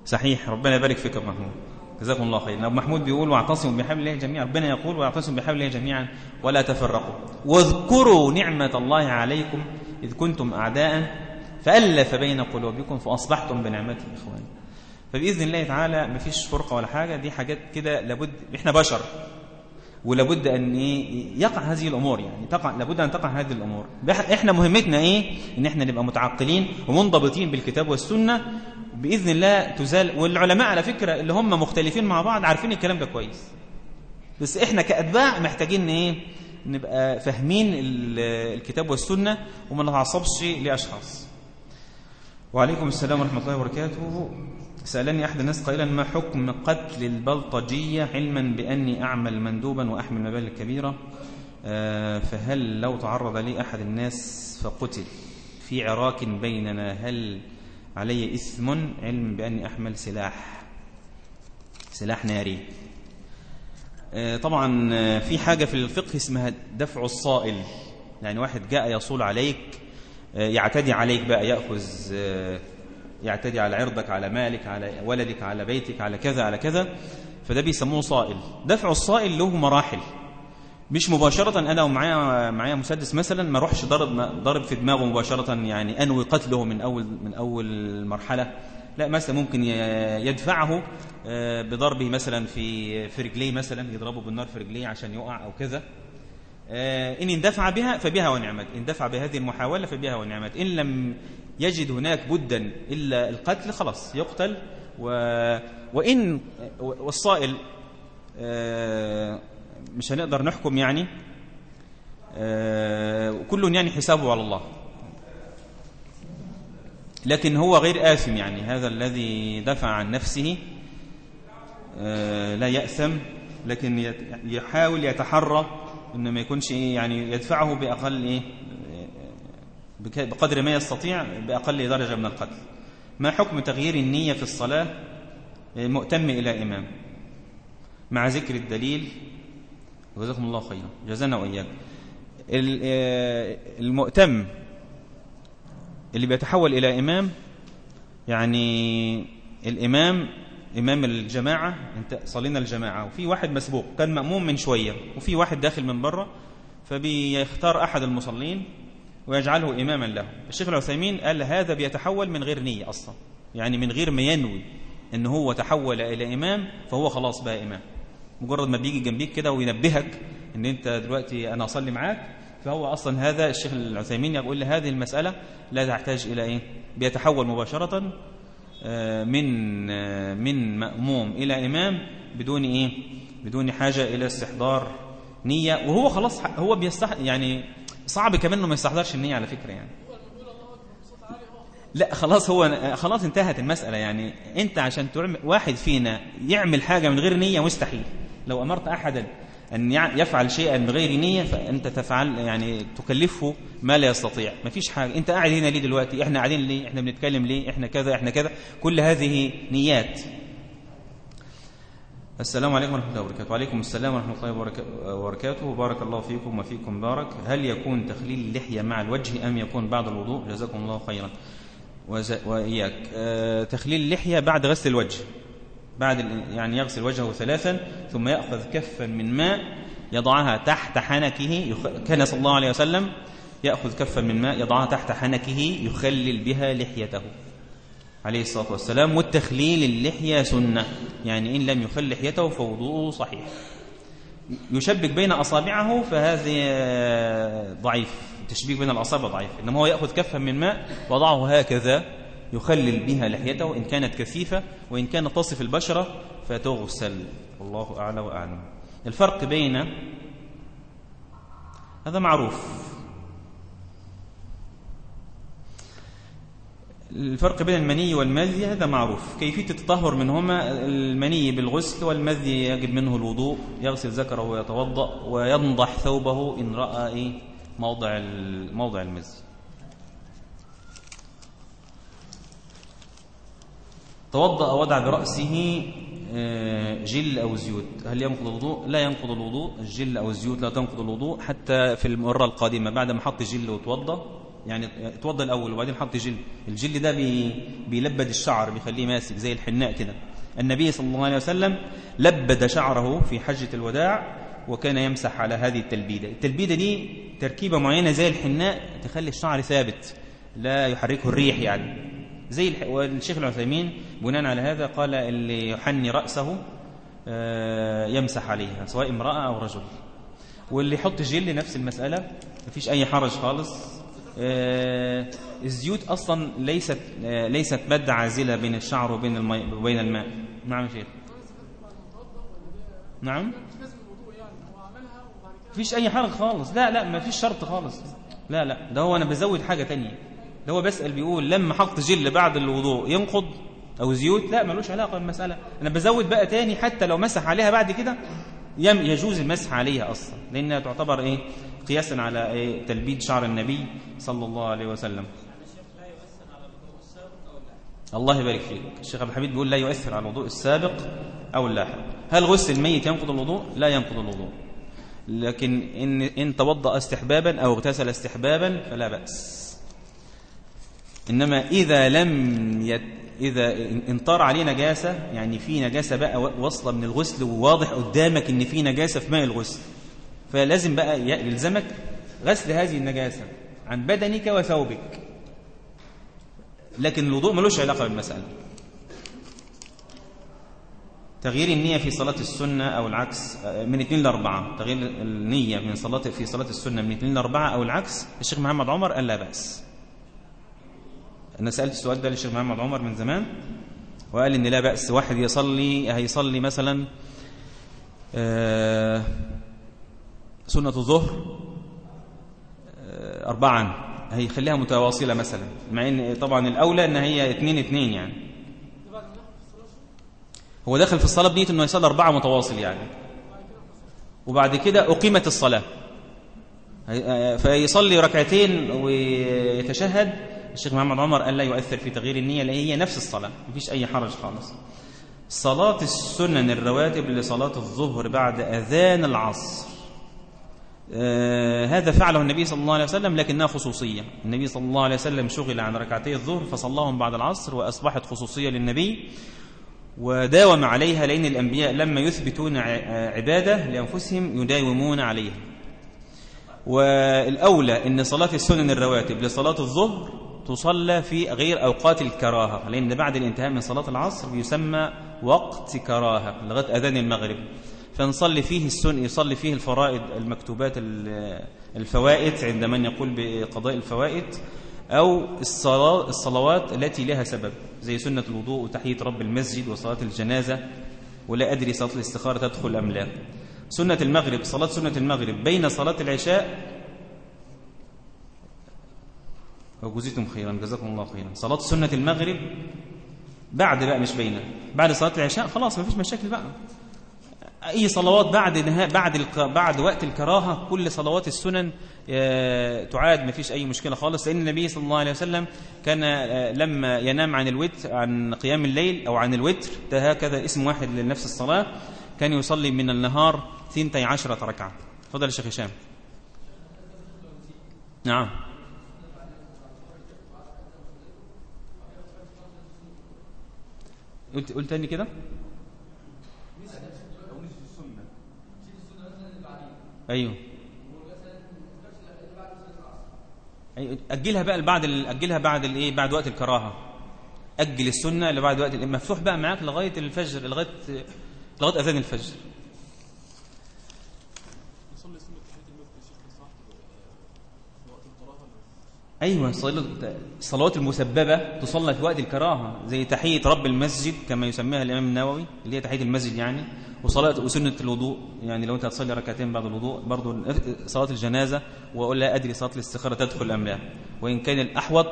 صحيح. ربنا يبارك فيك يا محمود. جزاكم الله خير. أبو محمود بيقول واعتصموا بحبل الله جميعا. ربنا يقول واعتصموا بحبل الله جميعا ولا تفرقوا. واذكروا نعمة الله عليكم إذ كنتم أعداء فألف بين قلوبكم فأصبحتم بنعمته إخوان فبإذن الله تعالى ما فيش فرقة ولا حاجة. دي حاجات كده لابد. إحنا بشر. ولابد أن يقع هذه الأمور يعني تقع لابد أن تقع هذه الأمور. إحنا مهمتنا إيه؟ إن إحنا نبقى متعقلين ومنضبطين بالكتاب والسنة. بإذن الله تزال والعلماء على فكرة اللي هم مختلفين مع بعض عارفين الكلام ده كويس. بس إحنا كأتباع محتاجين إيه؟ نبقى فاهمين الكتاب والسنة وما نتعصبش لأشخاص. وعليكم السلام ورحمة الله وبركاته. سألني أحد الناس قائلا ما حكم قتل البلطجية علما بأني أعمل مندوبا وأحمل مبالغ كبيرة؟ آه، فهل لو تعرض لي أحد الناس فقتل في عراك بيننا هل علي إثم علم بأني أحمل سلاح سلاح ناري؟ آه، طبعا آه، في حاجة في الفقه اسمها دفع الصائل. يعني واحد جاء يصول عليك يعتدي عليك بقى يأخذ يعتدي على عرضك على مالك على ولدك على بيتك على كذا على كذا. فده بيسموه صائل. دفع الصائل له مراحل. مش مباشرة أنا ومعايا معايا مسدس مثلا ما أروحش ضرب ضرب في دماغه مباشرة يعني أنوي قتله من أول من أول مرحلة. لا مثلا ممكن يدفعه آه، بضربه مثلا في في رجليه مثلا يضربه بالنار في رجليه عشان يقع أو كذا. آه، إن اندفع بها فبها ونعمت. إن دفع بهذه المحاولة فبها ونعمت. إن لم يجد هناك بدا إلا القتل خلاص يقتل. و وإن والصائل آه، مش هنقدر نحكم يعني آه، كل يعني حسابه على الله. لكن هو غير آثم يعني هذا الذي دفع عن نفسه لا يأثم لكن يحاول يتحرى انه ما يكونش إيه يعني يدفعه بأقل إيه بقدر ما يستطيع بأقل درجة من القتل. ما حكم تغيير النية في الصلاة؟ مؤتم إلى إمام. مع ذكر الدليل جزاكم الله خيرا. جزانا واياكم آه، المؤتم اللي بيتحول إلى إمام يعني الإمام إمام الجماعة انت صلينا الجماعة وفي واحد مسبوق كان مأموم من شوية وفي واحد داخل من بره فبيختار أحد المصلين ويجعله إماما له. الشيخ العثيمين قال هذا بيتحول من غير نية أصلا. يعني من غير ما ينوي إن هو تحول إلى إمام فهو خلاص بقى إمام. مجرد ما بيجي جنبيك كده وينبهك إن أنت دلوقتي أنا أصلي معاك فهو أصلا هذا الشيخ العثيمين يقول لي هذه المسألة لا تحتاج إلى إيه؟ بيتحول مباشرة آه، من آه، من مأموم إلى إمام بدون إيه؟ بدون حاجة إلى استحضار نية. وهو خلاص هو بيستح يعني صعب كمان إنه ما يستحضرش النية على فكرة يعني. لا خلاص هو خلاص انتهت المسألة يعني. أنت عشان تعمل واحد فينا يعمل حاجة من غير نية مستحيل. لو أمرت أحدا أن يفعل شيئا بغير نية فأنت تفعل يعني تكلفه ما لا يستطيع. ما فيش حاجة. أنت قاعد هنا ليه دلوقتي؟ إحنا قاعدين ليه؟ إحنا بنتكلم ليه؟ إحنا كذا إحنا كذا. كل هذه نيات. السلام عليكم ورحمة الله وبركاته. وعليكم السلام ورحمة الله وبركاته. وبارك الله فيكم وفيكم بارك. هل يكون تخليل اللحية مع الوجه أم يكون بعد الوضوء؟ جزاكم الله خيرا. وإياك. أه تخليل اللحية بعد غسل الوجه. بعد يعني يغسل وجهه ثلاثا ثم يأخذ كفا من ماء يضعها تحت حنكه كان صلى الله عليه وسلم يأخذ كفا من ماء يضعها تحت حنكه يخلل بها لحيته. عليه الصلاة والسلام والتخليل اللحية سنة. يعني إن لم يخل لحيته فوضوءه صحيح. يشبك بين أصابعه فهذه ضعيف. تشبيك بين الأصابع ضعيف. إنما هو يأخذ كفا من ماء وضعه هكذا. يخلل بها لحيته إن كانت كثيفة وإن كانت تصف البشرة فتغسل. والله أعلى وأعلم. الفرق بين هذا معروف. الفرق بين المني والمذي هذا معروف. كيفية التطهر منهما المني بالغسل والمذي يجب منه الوضوء يغسل ذكره ويتوضأ وينضح ثوبه إن رأى إيه موضع موضع المذي توضأ وضع برأسه آه، جل أو زيوت. هل ينقض الوضوء؟ لا ينقض الوضوء. الجل أو الزيوت لا تنقض الوضوء. حتى في المرة القادمة بعد ما حط جل وتوضأ يعني توضأ الأول وبعدين حط جل الجل ده بي بيلبد الشعر بيخليه ماسك زي الحناء كده. النبي صلى الله عليه وسلم لبد شعره في حجة الوداع وكان يمسح على هذه التلبيدة. التلبيدة دي تركيبة معينة زي الحناء تخلي الشعر ثابت لا يحركه الريح يعني. زي والشيخ العثيمين بناء على هذا قال اللي يحني رأسه آه، يمسح عليها سواء امرأة أو رجل. واللي يحط جل نفس المسألة مفيش أي حرج خالص. الزيوت أصلا ليست آه، ليست مادة عازلة بين الشعر وبين الماء وبين الماء. نعم شيخ. نعم؟ مفيش أي حرج خالص. لا لا مفيش شرط خالص. لا لا ده هو أنا بزود حاجة تانية. ده هو بسأل بيقول لما حط جل بعد الوضوء ينقض أو زيوت؟ لا ملوش علاقة بالمسألة. أنا بزود بقى تاني حتى لو مسح عليها بعد كده يجوز المسح عليها أصلا لأنها تعتبر إيه؟ قياسا على إيه؟ تلبيد شعر النبي صلى الله عليه وسلم. الله يبارك فيك. الشيخ أبو حميد بيقول لا يؤثر على الوضوء السابق أو اللاحق. هل غسل الميت ينقض الوضوء؟ لا ينقض الوضوء. لكن إن, إن توضأ استحبابا أو اغتسل استحبابا فلا بأس. إنما إذا لم يت إذا انطار عليه نجاسة يعني في نجاسة بقى واصلة من الغسل وواضح قدامك إن في نجاسة في ماء الغسل. فلازم بقى يلزمك غسل هذه النجاسة عن بدنك وثوبك. لكن الوضوء ملوش علاقة بالمسألة. تغيير النية في صلاة السنة أو العكس من اثنين لأربعة. تغيير النية من صلاة في صلاة السنة من اثنين لأربعة أو العكس الشيخ محمد عمر قال لا بأس. أنا سألت السؤال ده للشيخ محمد عمر من زمان وقال إن لا بأس واحد يصلي هيصلي مثلا آه، سنة الظهر آه، أربعا هيخليها متواصلة مثلا مع إن طبعا الأولى إن هي اثنين اثنين يعني. هو داخل في الصلاة بنية إنه يصلي أربعة متواصل يعني. وبعد كده أقيمت الصلاة. آه، فيصلي ركعتين ويتشهد الشيخ محمد عمر قال لا يؤثر في تغيير النية لأن هي نفس الصلاة مفيش أي حرج خالص. صلاة السنن الرواتب لصلاة الظهر بعد أذان العصر. آه هذا فعله النبي صلى الله عليه وسلم لكنها خصوصية. النبي صلى الله عليه وسلم شغل عن ركعتي الظهر فصلاهم بعد العصر وأصبحت خصوصية للنبي وداوم عليها لأن الأنبياء لما يثبتون عبادة لأنفسهم يداومون عليها. والأولى أن صلاة السنن الرواتب لصلاة الظهر تصلى في غير أوقات الكراهة لأن بعد الانتهاء من صلاة العصر يسمى وقت كراهة لغاية أذان المغرب. فنصلي فيه السن يصلي فيه الفرائض المكتوبات الفوائد عند من يقول بقضاء الفوائد أو الصلاة الصلوات التي لها سبب زي سنة الوضوء وتحية رب المسجد وصلاة الجنازة ولا أدري صلاة الاستخارة تدخل أم لا. سنة المغرب صلاة سنة المغرب بين صلاة العشاء وجزيتم خيرا جزاكم الله خيرا. صلاة سنة المغرب بعد بقى مش بينه بعد صلاة العشاء خلاص ما فيش مشاكل بقى. أي صلوات بعد نهاية بعد الك... بعد وقت الكراهة كل صلوات السنن آه، تعاد ما فيش أي مشكلة خالص. لأن النبي صلى الله عليه وسلم كان آه، لما ينام عن الوتر عن قيام الليل أو عن الوتر. ده هكذا اسم واحد لنفس الصلاة. كان يصلي من النهار ثنتي عشرة ركعة. تفضل يا شيخ هشام. نعم. قلت قلت تاني كده. أيوه. أجلها بقى بعد أجلها بعد الايه بعد وقت الكراهة. أجل السنة لبعد وقت مفتوح بقى معاك لغاية الفجر لغاية لغاية أذان الفجر. أيوه. الصلوات المسببة تصلى في وقت الكراهة زي تحية رب المسجد كما يسميها الإمام النووي اللي هي تحية المسجد يعني وصلاه وسنة الوضوء يعني لو أنت هتصلي ركعتين بعد الوضوء برضه صلاة الجنازة وأقول لا أدري صلاة الاستخارة تدخل أم لا. وإن كان الأحوط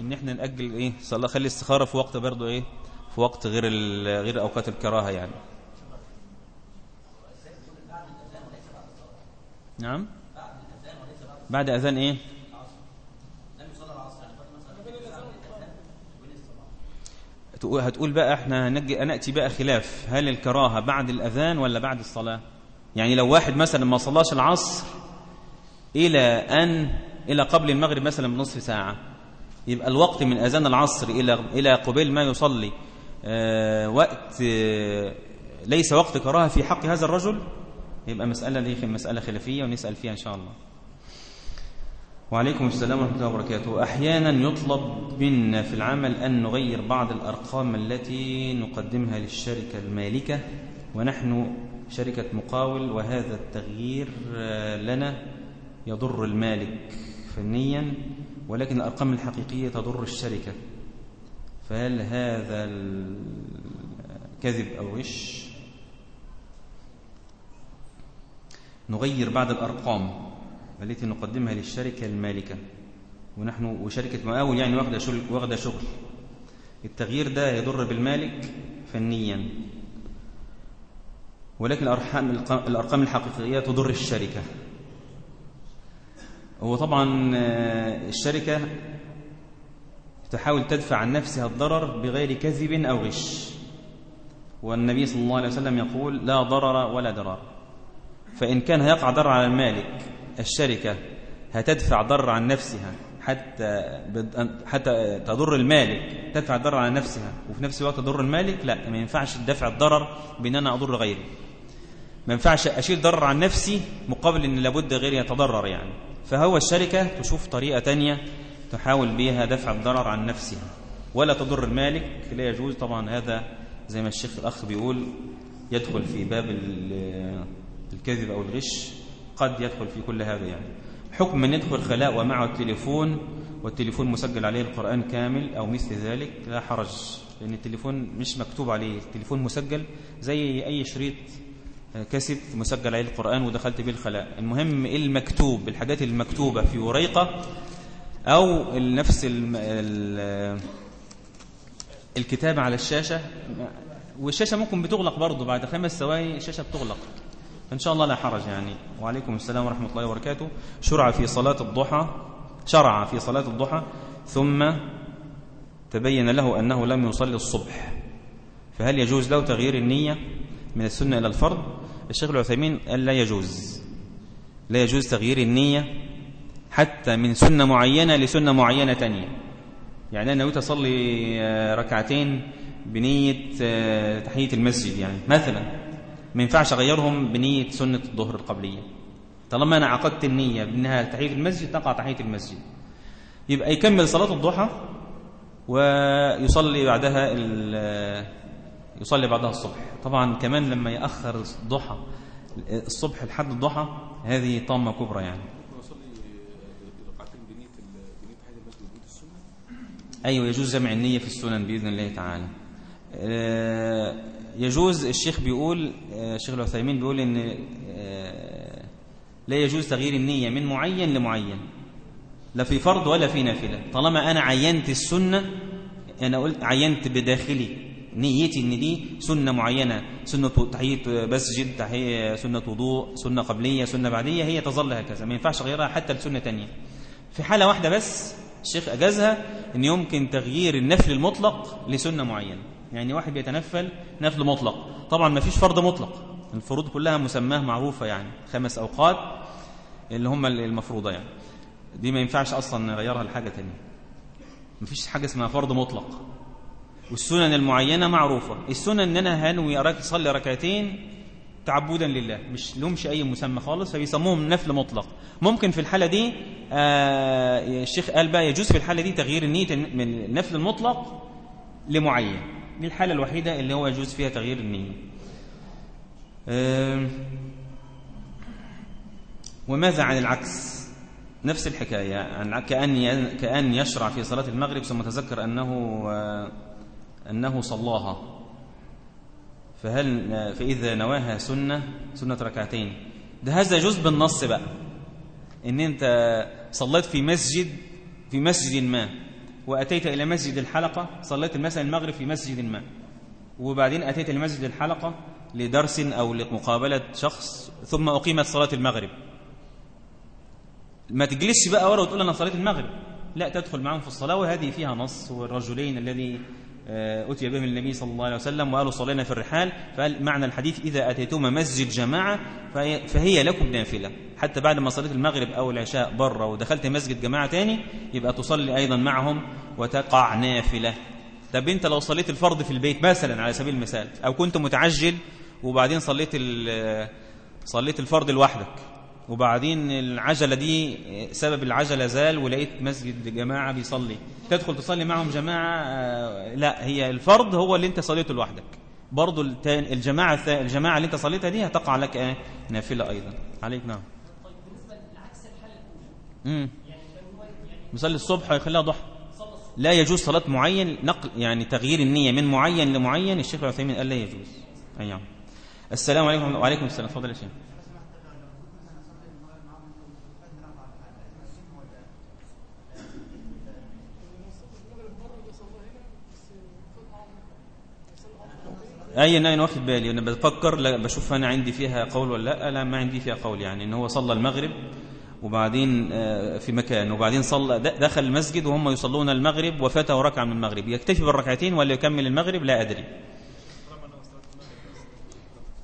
إن إحنا نأجل إيه صلاه خلي الاستخارة في وقت برضه إيه في وقت غير غير أوقات الكراهة يعني. نعم؟ بعد اذان إيه؟ هتقول بقى إحنا هنجي ناتي بقى خلاف. هل الكراهة بعد الأذان ولا بعد الصلاة؟ يعني لو واحد مثلا ما صلاش العصر إلى ان إلى قبل المغرب مثلا بنصف ساعة. يبقى الوقت من أذان العصر إلى إلى قبيل ما يصلي. آه وقت آه ليس وقت كراهة في حق هذا الرجل؟ يبقى مسألة دي مسألة خلافية ونسأل فيها إن شاء الله. وعليكم السلام ورحمة الله وبركاته. أحيانا يطلب منا في العمل أن نغير بعض الأرقام التي نقدمها للشركة المالكة ونحن شركة مقاول وهذا التغيير لنا يضر المالك فنيا ولكن الأرقام الحقيقية تضر الشركة. فهل هذا الكذب أو غش؟ نغير بعض الأرقام. التي نقدمها للشركة المالكة. ونحن وشركة مقاول يعني واخدة شغل, شغل. التغيير ده يضر بالمالك فنيا. ولكن الأرقام الحقيقية تضر الشركة. هو طبعا آه، الشركة تحاول تدفع عن نفسها الضرر بغير كذب أو غش. والنبي صلى الله عليه وسلم يقول لا ضرر ولا ضرر فإن كان يقع ضرر على المالك الشركة هتدفع ضرر عن نفسها حتى حتى تضر المالك تدفع ضرر على نفسها. وفي نفس الوقت تضر المالك؟ لا ما ينفعش دفع الضرر بأن أنا أضر غيري. ما ينفعش أشيل ضرر عن نفسي مقابل إن لابد غيري يتضرر يعني. فهو الشركة تشوف طريقة تانية تحاول بها دفع الضرر عن نفسها. ولا تضر المالك لا يجوز. طبعا هذا زي ما الشيخ الأخ بيقول يدخل في باب الكذب أو الغش. قد يدخل في كل هذا يعني. حكم من يدخل خلاء ومعه التليفون والتليفون مسجل عليه القرآن كامل أو مثل ذلك لا حرج لأن التليفون مش مكتوب عليه. التليفون مسجل زي أي شريط آه، كاسيت مسجل عليه القرآن ودخلت به الخلاء. المهم المكتوب الحاجات المكتوبة في وريقة أو نفس الكتابة على الشاشة. والشاشة ممكن بتغلق برضه بعد خمس ثواني الشاشة بتغلق. إن شاء الله لا حرج يعني. وعليكم السلام ورحمة الله وبركاته. شرع في صلاة الضحى شرع في صلاة الضحى ثم تبين له أنه لم يصلي الصبح. فهل يجوز له تغيير النية من السنة إلى الفرض؟ الشيخ العثيمين قال لا يجوز. لا يجوز تغيير النية حتى من سنة معينة لسنة معينة تانية. يعني أنا نويت أصلي ركعتين بنية آه، تحية المسجد يعني مثلا. ما ينفعش أغيرهم بنية سنة الظهر القبلية. طالما أنا عقدت النية بأنها تحية المسجد تقع تحية المسجد. يبقى يكمل صلاة الضحى ويصلي بعدها يصلي بعدها الصبح. طبعا كمان لما يأخر الضحى الصبح لحد الضحى هذه طامة كبرى يعني. أيوة يجوز جمع النية في السنن بإذن الله تعالى. يجوز الشيخ بيقول آه، الشيخ العثيمين بيقول إن آه، لا يجوز تغيير النية من معين لمعين لا في فرض ولا في نافلة. طالما أنا عينت السنة أنا قلت عينت بداخلي نيتي إن دي سنة معينة سنة تحيه مسجد تحيه سنة وضوء سنة قبلية سنة بعدية هي تظل هكذا ما ينفعش غيرها حتى لسنة ثانية في حالة واحدة بس الشيخ أجازها إن يمكن تغيير النفل المطلق لسنة معينة. يعني واحد بيتنفل نفل مطلق. طبعا ما فيش فرض مطلق. الفروض كلها مسماة معروفة يعني خمس أوقات اللي هم المفروضة يعني. دي ما ينفعش أصلا نغيرها لحاجة ثانية ما فيش حاجة اسمها فرض مطلق. والسنن المعينة معروفة. السنن ان أنا هنوي اصلي ركعتين تعبدا لله. مش لهمش أي مسمى خالص فبيسموهم نفل مطلق. ممكن في الحالة دي آه الشيخ قال بقى يجوز في الحالة دي تغيير النية من النفل المطلق لمعين. دي الحالة الوحيدة اللي هو يجوز فيها تغيير النية. آه وماذا عن العكس؟ نفس الحكاية. عن كأن كأن يشرع في صلاة المغرب ثم تذكر أنه آه أنه صلاها. فهل فإذا نواها سنة سنة ركعتين. ده هذا جزء بالنص بقى. إن أنت صليت في مسجد في مسجد ما. وأتيت إلى مسجد الحلقة صليت مثلا المغرب في مسجد ما. وبعدين أتيت لمسجد الحلقة لدرس أو لمقابلة شخص ثم أقيمت صلاة المغرب. ما تجلسش بقى ورا وتقول أنا صليت المغرب. لا تدخل معهم في الصلاة وهذه فيها نص والرجلين الذي أتي بهم النبي صلى الله عليه وسلم وقالوا صلينا في الرحال فقال معنى الحديث إذا أتيتما مسجد جماعة فهي لكم نافلة. حتى بعد ما صليت المغرب أو العشاء بره ودخلت مسجد جماعة تاني يبقى تصلي أيضا معهم وتقع نافلة. طب أنت لو صليت الفرض في البيت مثلا على سبيل المثال أو كنت متعجل وبعدين صليت صليت الفرض لوحدك وبعدين العجلة دي سبب العجلة زال ولقيت مسجد جماعة بيصلي. تدخل تصلي معهم جماعة لا هي الفرض هو اللي انت صليته لوحدك. برضو الجماعة الجماعة اللي انت صليتها دي هتقع لك إيه نافلة أيضا. عليك نعم. طيب بالنسبة للعكس الحالة يعني مصلي الصبح هيخليها ضحى. لا يجوز صلاة معين نقل يعني تغيير النية من معين لمعين. الشيخ العثيمين قال لا يجوز. أي نعم. السلام عليكم وعليكم السلام. تفضل يا شيخ. أي أنا واخد بالي أنا بفكر لا بشوف أنا عندي فيها قول ولا لا. لا ما عندي فيها قول يعني إن هو صلى المغرب وبعدين آه، في مكان وبعدين صلى دخل المسجد وهم يصلون المغرب وفاته ركعه من المغرب. يكتفي بالركعتين ولا يكمل المغرب؟ لا أدري.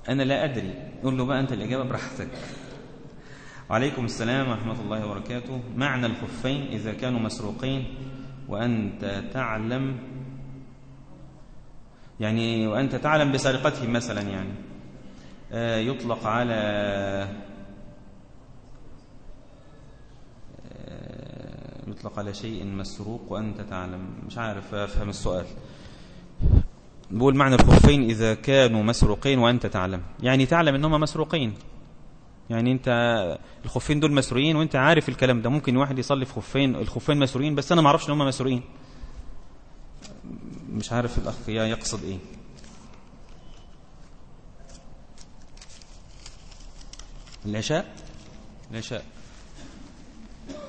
أنا لا أدري. قول له بقى أنت الإجابة براحتك. وعليكم السلام ورحمة الله وبركاته. معنى الخفين إذا كانوا مسروقين وأنت تعلم يعني وأنت تعلم بسرقتهم مثلا يعني. آه، يطلق على آه، يطلق على شيء مسروق وأنت تعلم. مش عارف أفهم السؤال. بقول معنى الخفين إذا كانوا مسروقين وأنت تعلم. يعني تعلم أنهم مسروقين. يعني أنت الخفين دول مسروقين وأنت عارف الكلام ده. ممكن واحد يصلي في خفين الخفين مسروقين بس أنا ما أعرفش أن هم مسروقين. مش عارف الأخ يقصد إيه. العشاء؟ العشاء.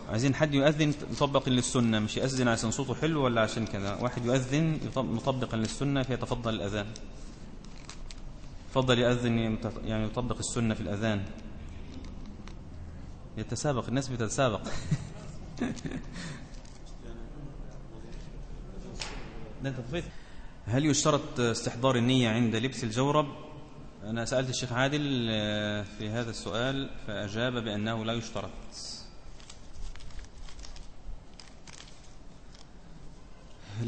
عايزين حد يؤذن مطبقا للسنة مش يؤذن عشان صوته حلو ولا عشان كذا؟ واحد يؤذن مطبقا للسنة فيتفضل الأذان. تفضل يؤذن يعني يطبق السنة في الأذان. يتسابق الناس بتتسابق. طفيت هل يشترط استحضار النية عند لبس الجورب؟ أنا سألت الشيخ عادل آه، في هذا السؤال فأجاب بأنه لا يشترط.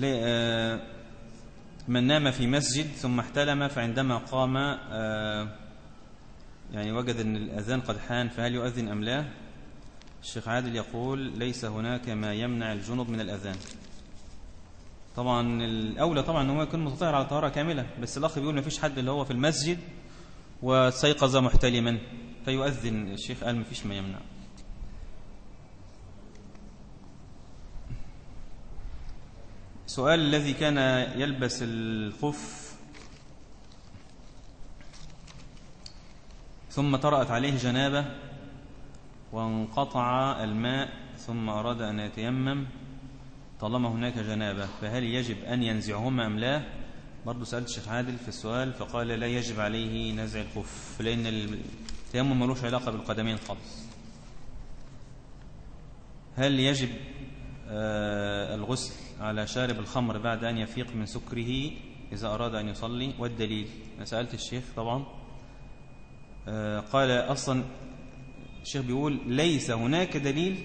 آه، من نام في مسجد ثم احتلم فعندما قام آه، يعني وجد أن الأذان قد حان فهل يؤذن أم لا؟ الشيخ عادل يقول ليس هناك ما يمنع الجنب من الأذان. طبعا الأولى طبعا ان هو يكون متطهر على طهارة كاملة بس الأخ بيقول ما فيش حد اللي هو في المسجد واستيقظ محتلما فيؤذن. الشيخ قال ما فيش ما يمنع. سؤال الذي كان يلبس الخف. ثم طرأت عليه جنابة وانقطع الماء ثم أراد أن يتيمم. طالما هناك جنابة فهل يجب أن ينزعهما أم لا؟ برضه سألت الشيخ عادل في السؤال فقال لا يجب عليه نزع الخف لأن التيمم ملوش علاقة بالقدمين خالص. هل يجب آه، الغسل على شارب الخمر بعد أن يفيق من سكره؟ إذا أراد أن يصلي والدليل؟ أنا سألت الشيخ طبعا. آه، قال أصلا الشيخ بيقول ليس هناك دليل.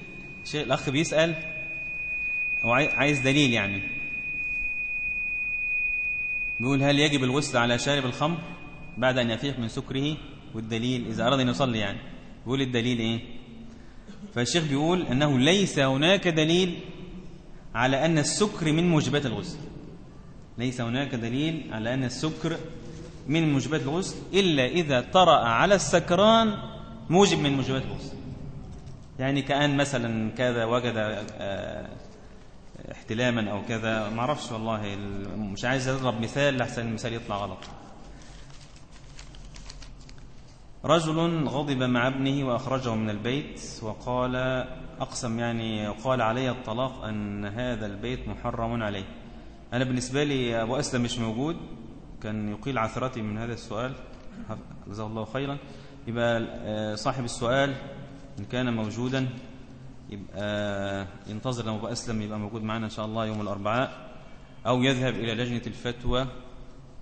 الأخ بيسأل أو عايز دليل يعني. بيقول هل يجب الغسل على شارب الخمر بعد أن يفيق من سكره؟ والدليل إذا أراد أن يصلي يعني. بيقول الدليل إيه؟ فالشيخ بيقول أنه ليس هناك دليل على أن السكر من موجبات الغسل. ليس هناك دليل على أن السكر من موجبات الغسل إلا إذا طرأ على السكران موجب من موجبات الغسل. يعني كأن مثلا كذا وجد احتلاما أو كذا. ما أعرفش والله مش عايز أضرب مثال لحسن المثال يطلع غلط. رجل غضب مع ابنه وأخرجه من البيت وقال أقسم يعني قال علي الطلاق أن هذا البيت محرم عليه. أنا بالنسبة لي أبو أسلم مش موجود. كان يقيل عثرتي من هذا السؤال. جزاه الله خيرا. يبقى آه، صاحب السؤال إن كان موجودا يبقى ينتظر لما أبو أسلم يبقى موجود معنا إن شاء الله يوم الأربعاء أو يذهب إلى لجنة الفتوى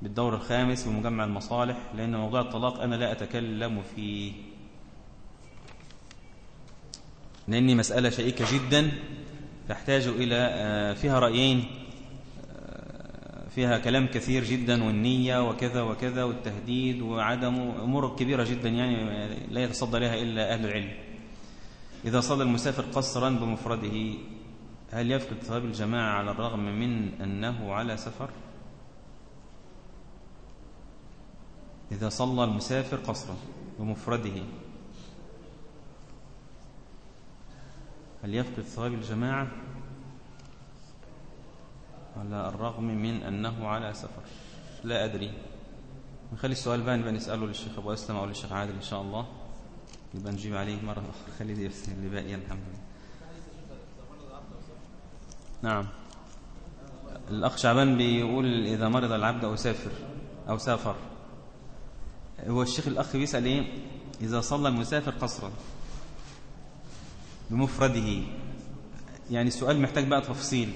بالدور الخامس ومجمع المصالح لأن موضوع الطلاق أنا لا أتكلم فيه. لأني مسألة شائكة جدا تحتاج إلى آه، فيها رأيين آه، فيها كلام كثير جدا والنية وكذا وكذا والتهديد وعدم أمور كبيرة جدا يعني لا يتصدى لها إلا أهل العلم. إذا صلى المسافر قصرا بمفرده هل يفقد ثواب الجماعة على الرغم من أنه على سفر؟ إذا صلى المسافر قصرا بمفرده هل يفقد ثواب الجماعة على الرغم من أنه على سفر؟ لا أدري. نخلي السؤال بقى نبقى نسأله للشيخ أبو أسلم أو للشيخ عادل إن شاء الله. يبقى نجيب عليه مرة أخرى. خلي دي يفسر اللي باقي الحمد لله. نعم. الأخ شعبان بيقول إذا مرض العبد أو سافر أو سافر. هو الشيخ الأخ بيسأل إيه؟ إذا صلى المسافر قصرا. بمفرده. يعني السؤال محتاج بقى تفصيل.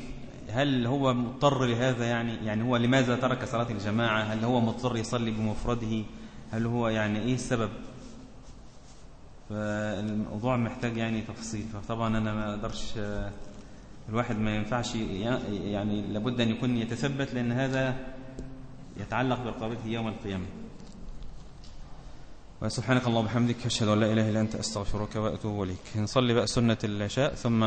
هل هو مضطر لهذا يعني؟ يعني هو لماذا ترك صلاة الجماعة؟ هل هو مضطر يصلي بمفرده؟ هل هو يعني إيه السبب؟ فالموضوع محتاج يعني تفصيل. فطبعا أنا ما أقدرش الواحد ما ينفعش يعني لابد أن يكون يتثبت لأن هذا يتعلق برقابته يوم القيامة. وسبحانك اللهم وبحمدك أشهد أن لا إله إلا أنت أستغفرك وأتوب إليك. نصلي بقى سنة العشاء ثم